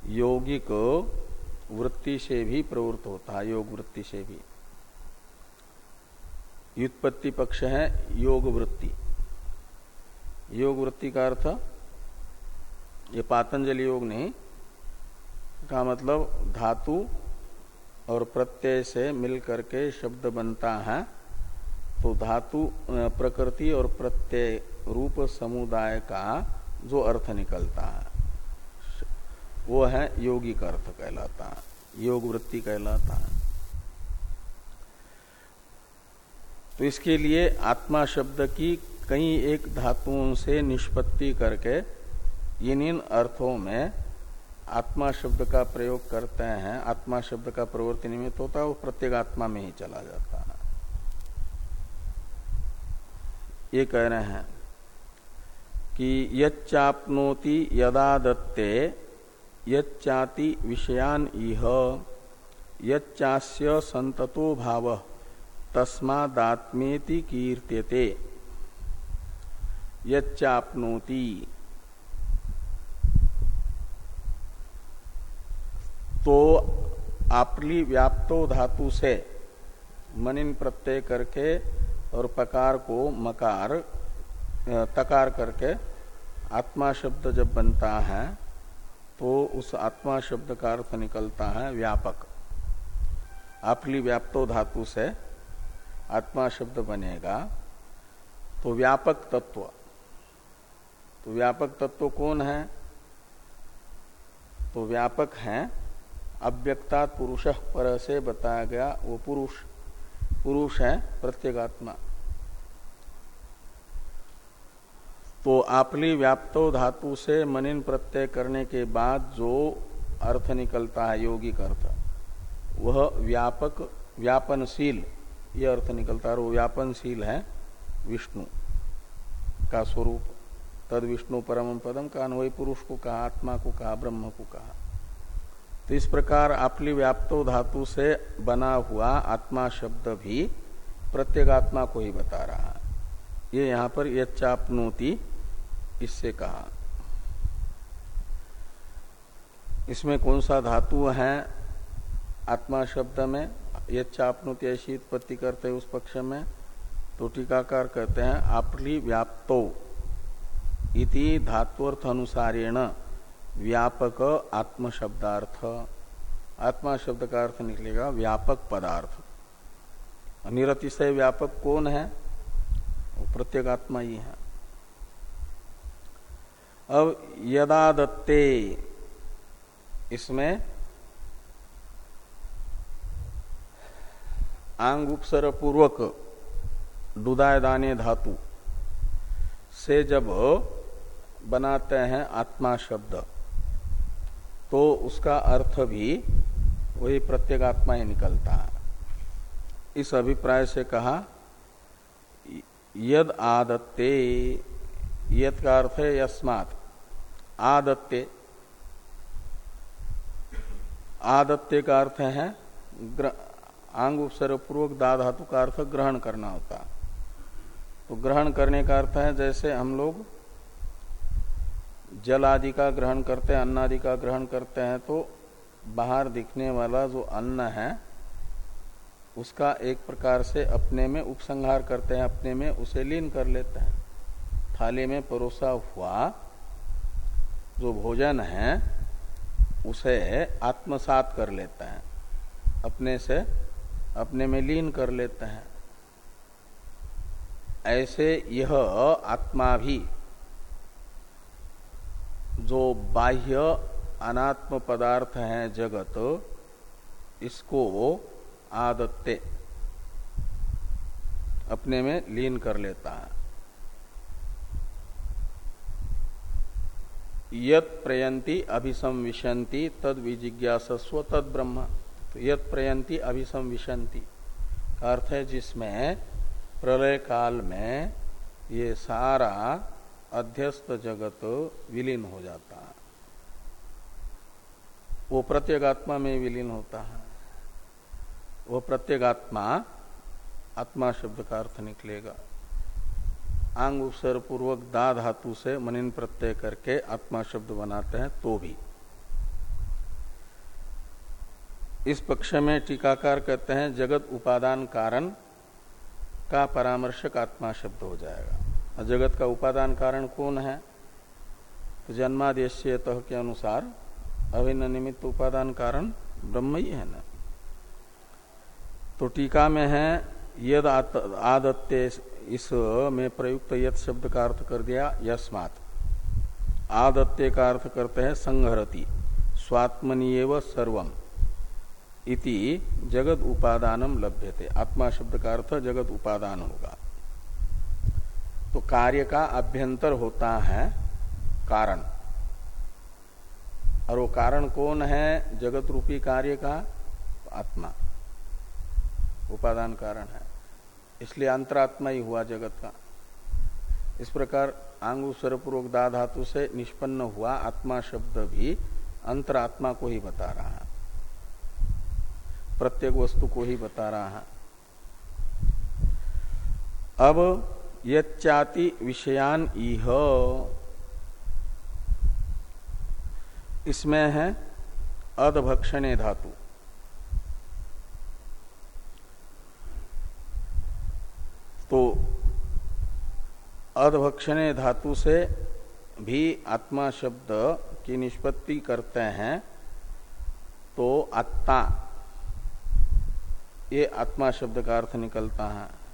यौगिक वृत्ति से भी प्रवृत्त होता है, योग वृत्ति से भी। युत्पत्ति पक्ष है योग वृत्ति। योग वृत्ति का अर्थ, ये पातंजलि योग नहीं, का मतलब धातु और प्रत्यय से मिलकर के शब्द बनता है। तो धातु प्रकृति और प्रत्यय रूप समुदाय का जो अर्थ निकलता है, वो है योगिक अर्थ कहलाता है, योग वृत्ति कहलाता है। तो इसके लिए आत्मा शब्द की कई एक धातुओं से निष्पत्ति करके इन इन अर्थों में आत्मा शब्द का प्रयोग करते हैं। आत्मा शब्द का प्रवृत्ति निमित्त होता है, वो प्रत्येक आत्मा में ही चला जाता है। ये कह रहे हैं कि यच्चापनोति यदा दत्ते यच्चाति विषयान इह, यच्चास्य संततो भाव, तस्मादात्मेति कीर्त्यते। यच्चापनोति। तो आपली व्याप्तो धातु से मनिन प्रत्यय करके और पकार को मकार तकार करके आत्मा शब्द जब बनता है तो उस आत्मा शब्द का अर्थ निकलता है व्यापक। आपली व्याप्तो धातु से आत्मा शब्द बनेगा तो व्यापक तत्व। तो व्यापक तत्व कौन है? तो व्यापक है, अव्यक्ता पुरुष, पर से बताया गया, वो पुरुष पुरुष है, प्रत्येगात्मा। तो आपली व्याप्तो धातु से मनिन प्रत्यय करने के बाद जो अर्थ निकलता है, यौगिक अर्थ, वह व्यापक, व्यापनशील यह अर्थ निकलता है वो व्यापनशील है विष्णु का स्वरूप। तद विष्णु परम पदम का अन्वय पुरुष को कहा, आत्मा को कहा, ब्रह्म को कहा। तो इस प्रकार आपली व्याप्तो धातु से बना हुआ आत्मा शब्द भी प्रत्येगात्मा को ही बता रहा है। ये यहाँ पर यच्चापनोति, इससे कहा। इसमें कौन सा धातु है आत्मा शब्द में? यच्चापनोति ऐसी उत्पत्ति करते उस पक्ष में। तो टीकाकार कहते हैं, आपली व्याप्तो। इति धात्वर्थ अनुसारेण व्यापक आत्म शब्दार्थ आत्मा शब्द का अर्थ निकलेगा व्यापक पदार्थ। निरतिशय व्यापक कौन है? वो प्रत्येगात्मा ही है। अब यदा दत्ते इसमें आंग उपसर पूर्वक डुदाय दाने धातु से जब बनाते हैं आत्मा शब्द। तो उसका अर्थ भी वही प्रत्येगात्मा ही निकलता है। इस अभिप्राय से कहा, यद आदत्ते, यद का अर्थ है यस्मात। आदत्ते आदत्ते का अर्थ है आंग उपसर्ग पूर्वक दा धातु का अर्थ ग्रहण करना होता। तो ग्रहण करने का अर्थ है जैसे हम लोग जल आदि का ग्रहण करते हैं, अन्न आदि का ग्रहण करते हैं तो बाहर दिखने वाला जो अन्न है, उसका एक प्रकार से अपने में उपसंहार करते हैं, अपने में उसे लीन कर लेते हैं। थाली में परोसा हुआ जो भोजन है, उसे आत्मसात कर लेते हैं, अपने से अपने में लीन कर लेते हैं। ऐसे यह आत्मा भी जो बाह्य अनात्म पदार्थ है जगत, इसको आदत्ते अपने में लीन कर लेता है। यत प्रयंती अभिसंविशंति, तद विजिज्ञासस्व, तद ब्रह्म। तो यत प्रयंती अभिसंविशंति अर्थ है जिसमें प्रलय काल में ये सारा अध्यस्त जगत विलीन हो जाता है। वो प्रत्येगात्मा में विलीन होता है। वो प्रत्येगात्मा आत्मा शब्द का अर्थ निकलेगा। आंग उपसर पूर्वक दा धातु से मनिन प्रत्यय करके आत्मा शब्द बनाते हैं तो भी। इस पक्ष में टीकाकार कहते हैं, जगत उपादान कारण का परामर्शक आत्मा शब्द हो जाएगा। जगत का उपादान कारण कौन है? तो जन्मादेश के अनुसार अभिन्न निमित्त उपादान कारण ब्रह्म ही है ना। तो टीका में है, यद आदत्य इस में प्रयुक्त यद शब्द का अर्थ कर दिया, यस्मात। आदत्य का अर्थ करते हैं संहरति, स्वात्मनियव सर्वम। इति जगत उपादानम लभ्यते। आत्मा शब्द का अर्थ जगत उपादान होगा। तो कार्य का अभ्यंतर होता है कारण। और वो कारण कौन है? जगत रूपी कार्य का आत्मा। उपादान कारण है। इसलिए अंतरात्मा ही हुआ जगत का। इस प्रकार आंगु स्वरूपूर्वक दा धातु से निष्पन्न हुआ आत्मा शब्द भी अंतरात्मा को ही बता रहा है। प्रत्येक वस्तु को ही बता रहा है। अब यति विषयान इह। इसमें है अधभक्षणे धातु। तो अधभक्षणे धातु से भी आत्मा शब्द की निष्पत्ति करते हैं तो आत्ता ये आत्मा शब्द का अर्थ निकलता है।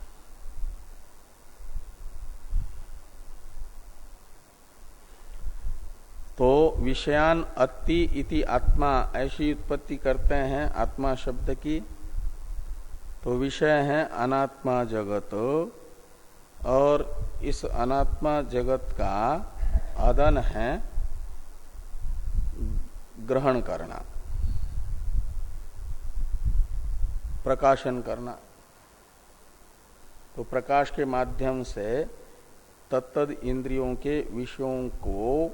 तो विषयान अति इति आत्मा, ऐसी उत्पत्ति करते हैं आत्मा शब्द की। तो विषय है अनात्मा जगत। और इस अनात्मा जगत का अदन है ग्रहण करना, प्रकाशन करना। तो प्रकाश के माध्यम से तत्द इंद्रियों के विषयों को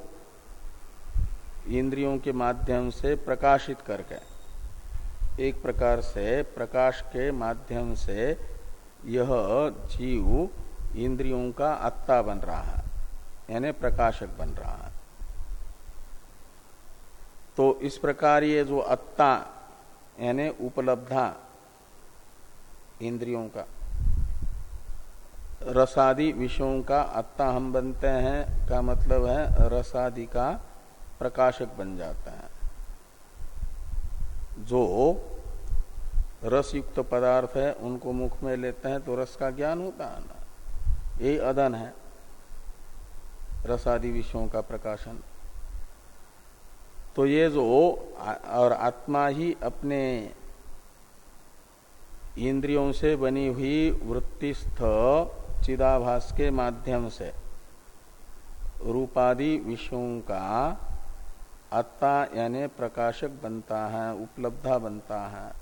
इंद्रियों के माध्यम से प्रकाशित करके, एक प्रकार से प्रकाश के माध्यम से यह जीव इंद्रियों का आत्ता बन रहा है, यानी प्रकाशक बन रहा है। तो इस प्रकार ये जो अत्ता यानी उपलब्धा इंद्रियों का, रसादि विषयों का अत्ता हम बनते हैं, का मतलब है रसादि का प्रकाशक बन जाता है। जो रस युक्त पदार्थ है, उनको मुख में लेते हैं तो रस का ज्ञान होता है ना। यही अदन है रस आदि विषयों का प्रकाशन। तो ये जो और आत्मा ही अपने इंद्रियों से बनी हुई वृत्तिस्थ चिदाभास के माध्यम से रूपादि विषयों का आत्मा यानी प्रकाशक बनता है, उपलब्धा बनता है।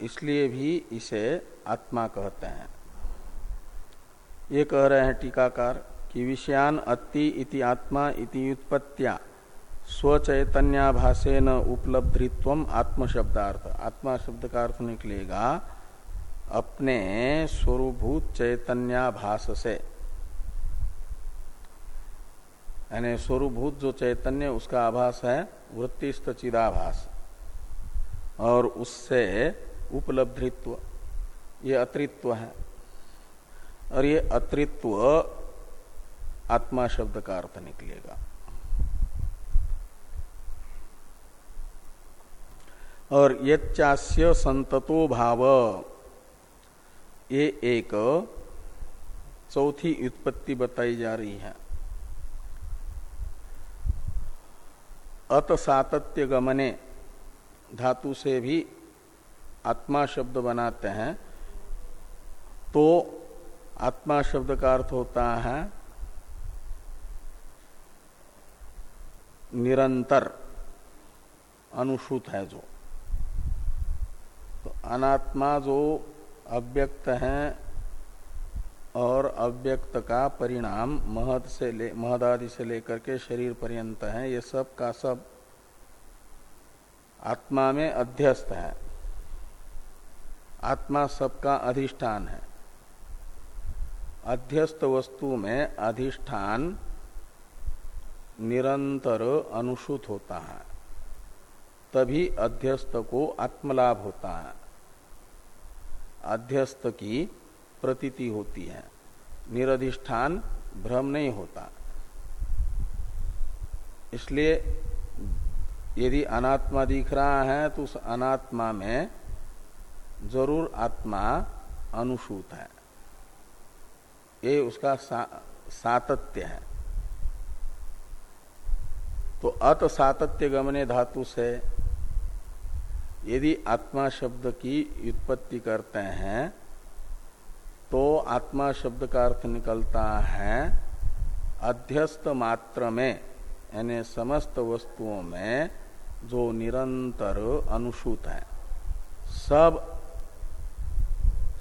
इसलिए भी इसे आत्मा कहते हैं। ये कह रहे हैं टीकाकार कि विषयान अति इति आत्मा इति उत्पत्तिया स्वचैतन्याभाषेन उपलब्धित्व आत्मशब्दार्थ। आत्मा शब्द का अर्थ निकलेगा, अपने स्वरूभूत चैतन्याभास से। यानी स्वरूभूत जो चैतन्य, उसका आभास है वृत्तिस्त चिदाभास। और उससे उपलब्धित्व, ये अतृत्व है। और ये अतृत्व आत्मा शब्द का अर्थ निकलेगा। और यच्चास्य संततो भाव, ये एक चौथी उत्पत्ति बताई जा रही है। अत सातत्य गमने धातु से भी आत्मा शब्द बनाते हैं। तो आत्मा शब्द का अर्थ होता है निरंतर अनुसूत है जो। तो अनात्मा जो अव्यक्त है और अव्यक्त का परिणाम महद से ले, महदादि से लेकर के शरीर पर्यंत है, ये सब का सब आत्मा में अध्यस्त है। आत्मा सबका अधिष्ठान है। अध्यस्त वस्तु में अधिष्ठान निरंतर अनुसूत होता है। तभी अध्यस्त को आत्मलाभ होता है। अध्यस्त की प्रतीति होती है। निरधिष्ठान भ्रम नहीं होता। इसलिए यदि अनात्मा दिख रहा है तो उस अनात्मा में ज़रूर आत्मा अनुसूत है। ये उसका सा, सातत्य है। तो अत सातत्य गमने धातु से यदि आत्मा शब्द की उत्पत्ति करते हैं तो आत्मा शब्द का अर्थ निकलता है अध्यस्त मात्र में, यानी समस्त वस्तुओं में जो निरंतर अनुसूत है। सब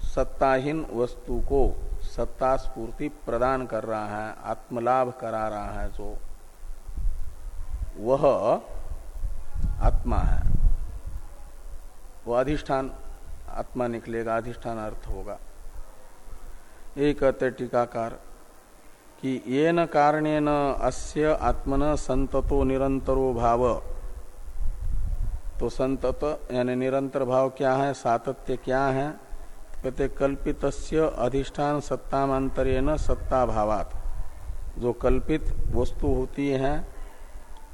सत्ताहीन वस्तु को सत्ता स्पूर्ति प्रदान कर रहा है, आत्मलाभ करा रहा है जो। वह आत्मा है। वह अधिष्ठान, आत्मा निकलेगा, अधिष्ठान अर्थ होगा। एक कहते टीकाकार कि ये न कारण अस्य आत्मन संततो निरंतरो भाव। तो संतत, यानी निरंतर भाव क्या है, सातत्य क्या है कहते कल्पित अधिष्ठान सत्तामांतरेण सत्ता भावात जो कल्पित वस्तु होती है,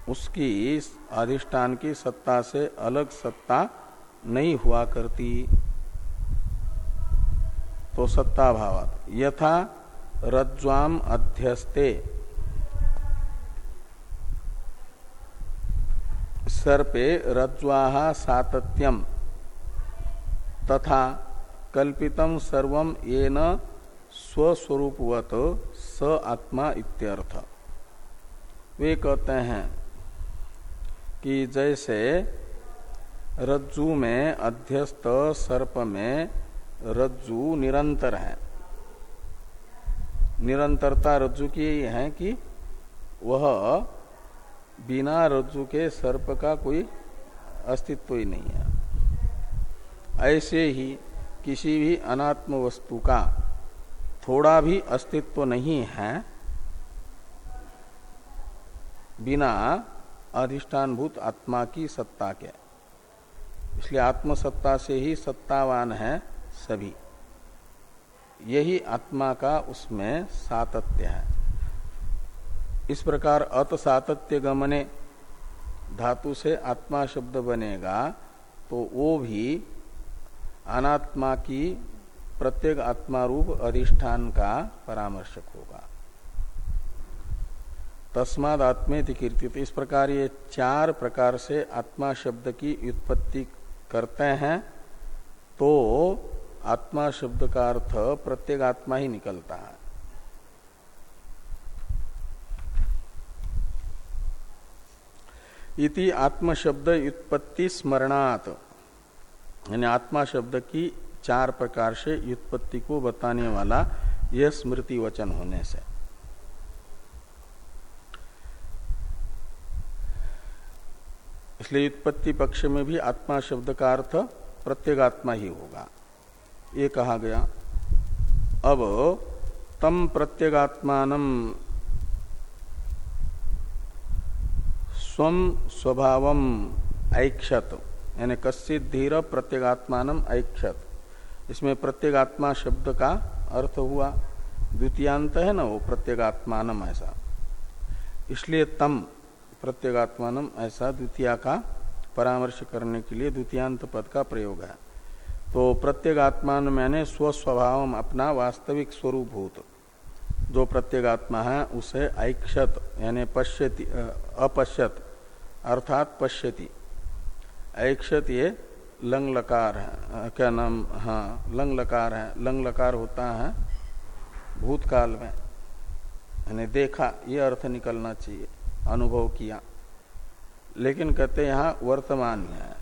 उसकी इस अधिष्ठान की सत्ता से अलग सत्ता नहीं हुआ करती। तो सत्ता भावात। यथा रज्ज्वाम अध्यस्ते। सर्पे रज्ज्वाहा सातत्यम। तथा कल्पितम सर्वम येन स्वस्वरूपवत स आत्मा इत्यर्थ। वे कहते हैं कि जैसे रज्जु में अध्यस्त सर्प में रज्जु निरंतर है। निरंतरता रज्जु की है कि वह बिना रज्जु के सर्प का कोई अस्तित्व ही नहीं है। ऐसे ही किसी भी अनात्म वस्तु का थोड़ा भी अस्तित्व नहीं है, बिना अधिष्ठानभूत आत्मा की सत्ता के। इसलिए आत्मसत्ता से ही सत्तावान है। सभी। यही आत्मा का उसमें सातत्य है। इस प्रकार अत सातत्य गमने धातु से आत्मा शब्द बनेगा तो वो भी अनात्मा की प्रत्येक आत्मा रूप अधिष्ठान का परामर्शक होगा। तस्माद आत्मे कीर्ति इस प्रकार ये चार प्रकार से आत्मा शब्द की उत्पत्ति करते हैं तो आत्मा शब्द का अर्थ प्रत्येक आत्मा ही निकलता है। इति आत्म शब्द उत्पत्ति स्मरणात। यानी आत्मा शब्द की चार प्रकार से उत्पत्ति को बताने वाला यह स्मृति वचन होने से। इसलिए उत्पत्ति पक्ष में भी आत्मा शब्द का अर्थ प्रत्येगात्मा ही होगा। ये कहा गया, अब तम प्रत्यगात्मान स्व स्वभाव ऐक्षत, यानी कश्चित धीर प्रत्येगात्मान ऐक्षत। इसमें प्रत्यगात्मा शब्द का अर्थ हुआ, द्वितीयांत है ना वो प्रत्येगात्मान ऐसा। इसलिए तम प्रत्येगात्मान ऐसा द्वितीय का परामर्श करने के लिए द्वितीयांत पद का प्रयोग है। तो प्रत्येगात्मान मैंने स्वस्वभाव अपना वास्तविक स्वरूप भूत। जो प्रत्येगात्मा है, उसे ऐक्षत, यानी पश्यति अपश्यत, अर्थात पश्यति। ऐक्षत ये लंग लकार है क्या नाम हाँ लंग लकार है। लंग लकार होता है भूतकाल में। यानी देखा, ये अर्थ निकलना चाहिए, अनुभव किया। लेकिन कहते यहाँ वर्तमान है,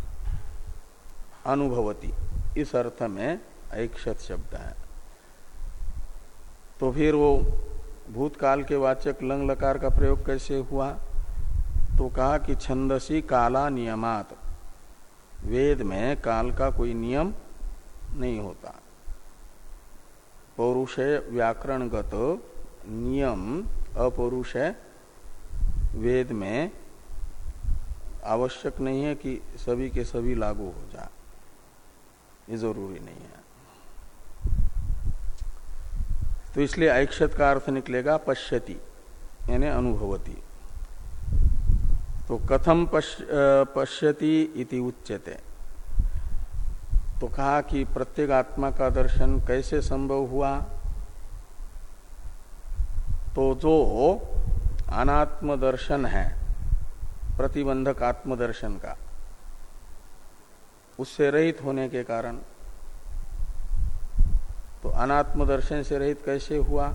अनुभवती। इस अर्थ में ऐक्षत शब्द है। तो फिर वो भूतकाल के वाचक लंग लकार का प्रयोग कैसे हुआ? तो कहा कि छंदसी काला नियमात। वेद में काल का कोई नियम नहीं होता। पौरुष व्याकरणगत नियम अपौरुष। वेद में आवश्यक नहीं है कि सभी के सभी लागू हो जाए। ये ज़रूरी नहीं है। तो इसलिए ऐक्षत का अर्थ निकलेगा पश्यति, यानी अनुभवती। तो कथम पश्यति इति उच्यते। तो कहा कि प्रत्येक आत्मा का दर्शन कैसे संभव हुआ? तो जो अनात्म दर्शन है, प्रतिबंधक आत्मदर्शन का उससे रहित होने के कारण तो अनात्म दर्शन से रहित कैसे हुआ?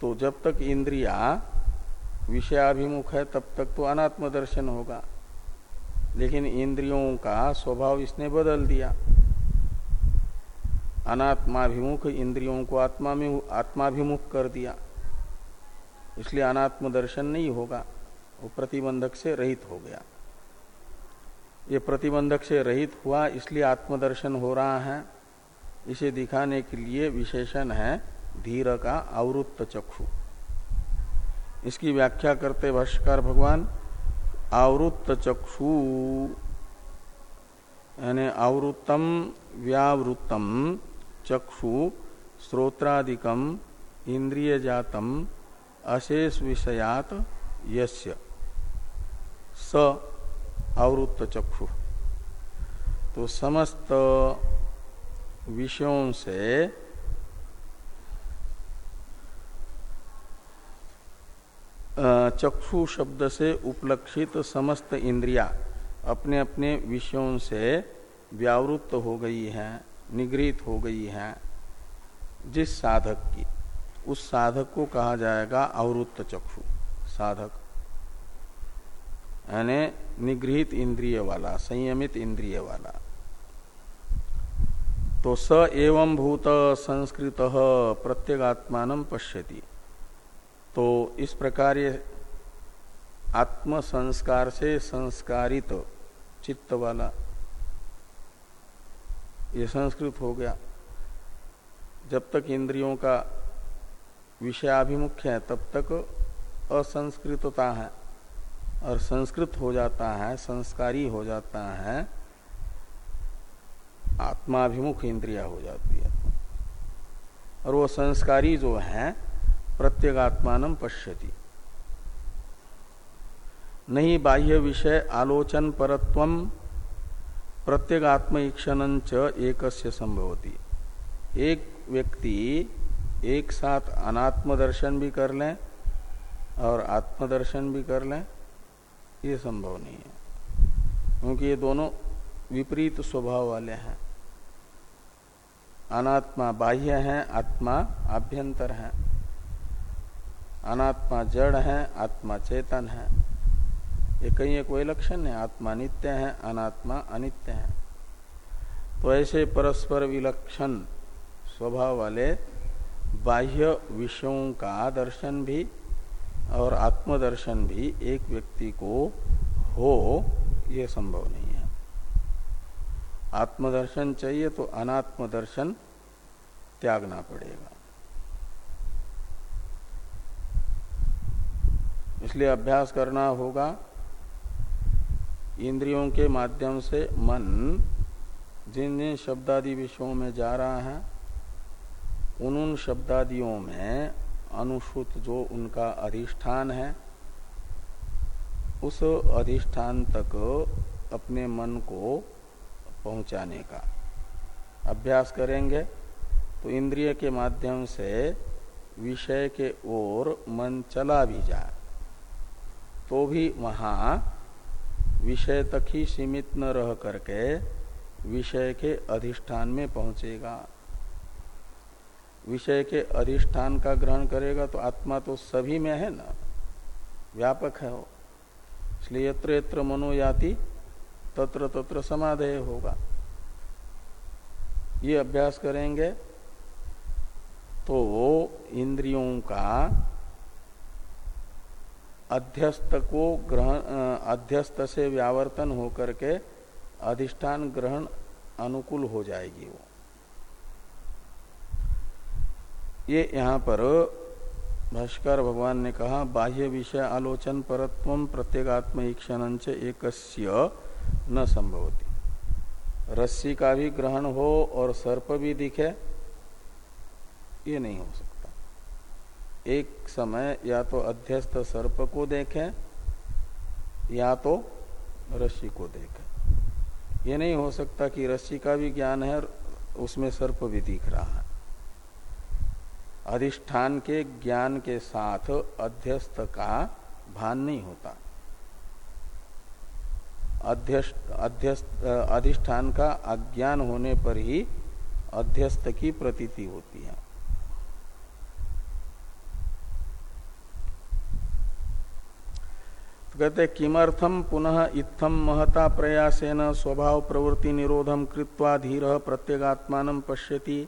तो जब तक इंद्रिया विषयाभिमुख है, तब तक तो अनात्म दर्शन होगा। लेकिन इंद्रियों का स्वभाव इसने बदल दिया। अनात्माभिमुख इंद्रियों को आत्मा में आत्माभिमुख कर दिया। इसलिए अनात्म दर्शन नहीं होगा, वो प्रतिबंधक से रहित हो गया। ये प्रतिबंधक से रहित हुआ, इसलिए आत्मदर्शन हो रहा है। इसे दिखाने के लिए विशेषण है धीर का आवृत्त चक्षु। इसकी व्याख्या करते भाष्कर भगवान आवृत्त चक्षु, यानी आवृत्तम व्यावृत्तम चक्षु श्रोत्रादिकम इंद्रिय जातम अशेष विषयात यस्य। स आवृत्त चक्षु। तो समस्त विषयों से चक्षु शब्द से उपलक्षित समस्त इंद्रिया अपने अपने विषयों से व्यावृत्त हो गई हैं, निगृहित हो गई हैं, जिस साधक की, उस साधक को कहा जाएगा आवृत्त चक्षु, साधक। यानी निगृहित इंद्रिय वाला, संयमित इंद्रिय वाला। तो स एवं भूत संस्कृत प्रत्येगात्मान पश्यति। तो इस प्रकार ये आत्म संस्कार से संस्कारित तो चित्त वाला ये संस्कृत हो गया। जब तक इंद्रियों का विषयाभिमुख्य है, तब तक असंस्कृतता है। और संस्कृत हो जाता है, संस्कारी हो जाता है, आत्माभिमुख इंद्रिया हो जाती है। और वो संस्कारी जो है, प्रत्येगात्मान पश्यति। नहीं बाह्य विषय आलोचन परत्व प्रत्येगात्म ईक्षण एक संभवती। एक व्यक्ति एक साथ अनात्म दर्शन भी कर लें और आत्मदर्शन भी कर लें। ये संभव नहीं है। क्योंकि ये दोनों विपरीत स्वभाव वाले हैं। अनात्मा बाह्य है, आत्मा आभ्यंतर है। अनात्मा जड़ है, आत्मा चेतन है। ये कहीं एक कोई लक्षण है, आत्मा नित्य है, अनात्मा अनित्य है। तो ऐसे परस्पर विलक्षण स्वभाव वाले बाह्य विषयों का दर्शन भी और आत्मदर्शन भी एक व्यक्ति को हो यह संभव नहीं है। आत्मदर्शन चाहिए तो अनात्म दर्शन त्यागना पड़ेगा। इसलिए अभ्यास करना होगा। इंद्रियों के माध्यम से मन जिन जिन शब्दादि विषयों में जा रहा है, उन उन शब्दादियों में अनुसूत जो उनका अधिष्ठान है, उस अधिष्ठान तक अपने मन को पहुँचाने का। अभ्यास करेंगे तो इंद्रिय के माध्यम से विषय के ओर मन चला भी जाए तो भी वहाँ विषय तक ही सीमित न रह करके विषय के अधिष्ठान में पहुंचेगा। विषय के अधिष्ठान का ग्रहण करेगा तो आत्मा तो सभी में है ना? व्यापक है वो। इसलिए यत्र यत्र मनोयाति तत्र तत्र समाधेय होगा। ये अभ्यास करेंगे तो वो इंद्रियों का अध्यस्त को ग्रहण अध्यस्त से व्यावर्तन होकर के अधिष्ठान ग्रहण अनुकूल हो जाएगी वो। ये यहाँ पर भाष्कर भगवान ने कहा, बाह्य विषय आलोचन परत्व प्रत्येगात्म ईक्षण एक न संभवती। रस्सी का भी ग्रहण हो और सर्प भी दिखे, ये नहीं हो सकता। एक समय या तो अध्यस्त सर्प को देखें, या तो रस्सी को देखें। ये नहीं हो सकता कि रस्सी का भी ज्ञान है उसमें सर्प भी दिख रहा है। अधिष्ठान के ज्ञान के साथ अध्यस्त का भान नहीं होता। अधिष्ठान का अज्ञान होने पर ही अध्यस्त की प्रतीति होती है। तो कहते किमर्थम पुनः इत्थम महता प्रयासेन स्वभाव प्रवृत्ति निरोधम कृत्वा धीर प्रत्येगात्मान पश्यति।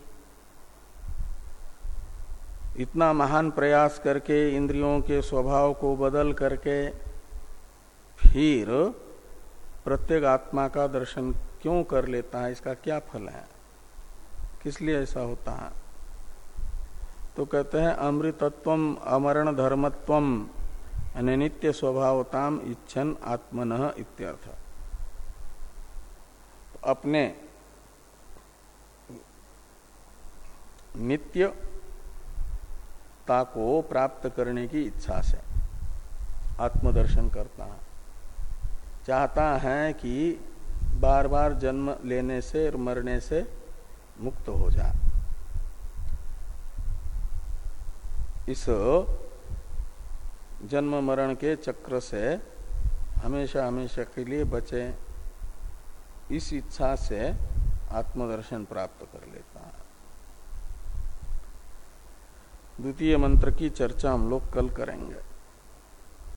इतना महान प्रयास करके, इंद्रियों के स्वभाव को बदल करके, फिर प्रत्येक आत्मा का दर्शन क्यों कर लेता है? इसका क्या फल है? किस लिए ऐसा होता है? तो कहते हैं अमृतत्व अमरण धर्मत्व नित्य स्वभावताम इच्छन आत्मन इत्यर्थ। अपने नित्य ता को प्राप्त करने की इच्छा से आत्मदर्शन करता है। चाहता है कि बार बार जन्म लेने से और मरने से मुक्त हो जाए। इस जन्म मरण के चक्र से हमेशा हमेशा के लिए बचे। इस इच्छा से आत्मदर्शन प्राप्त कर लेता है द्वितीय मंत्र की चर्चा हम लोग कल करेंगे।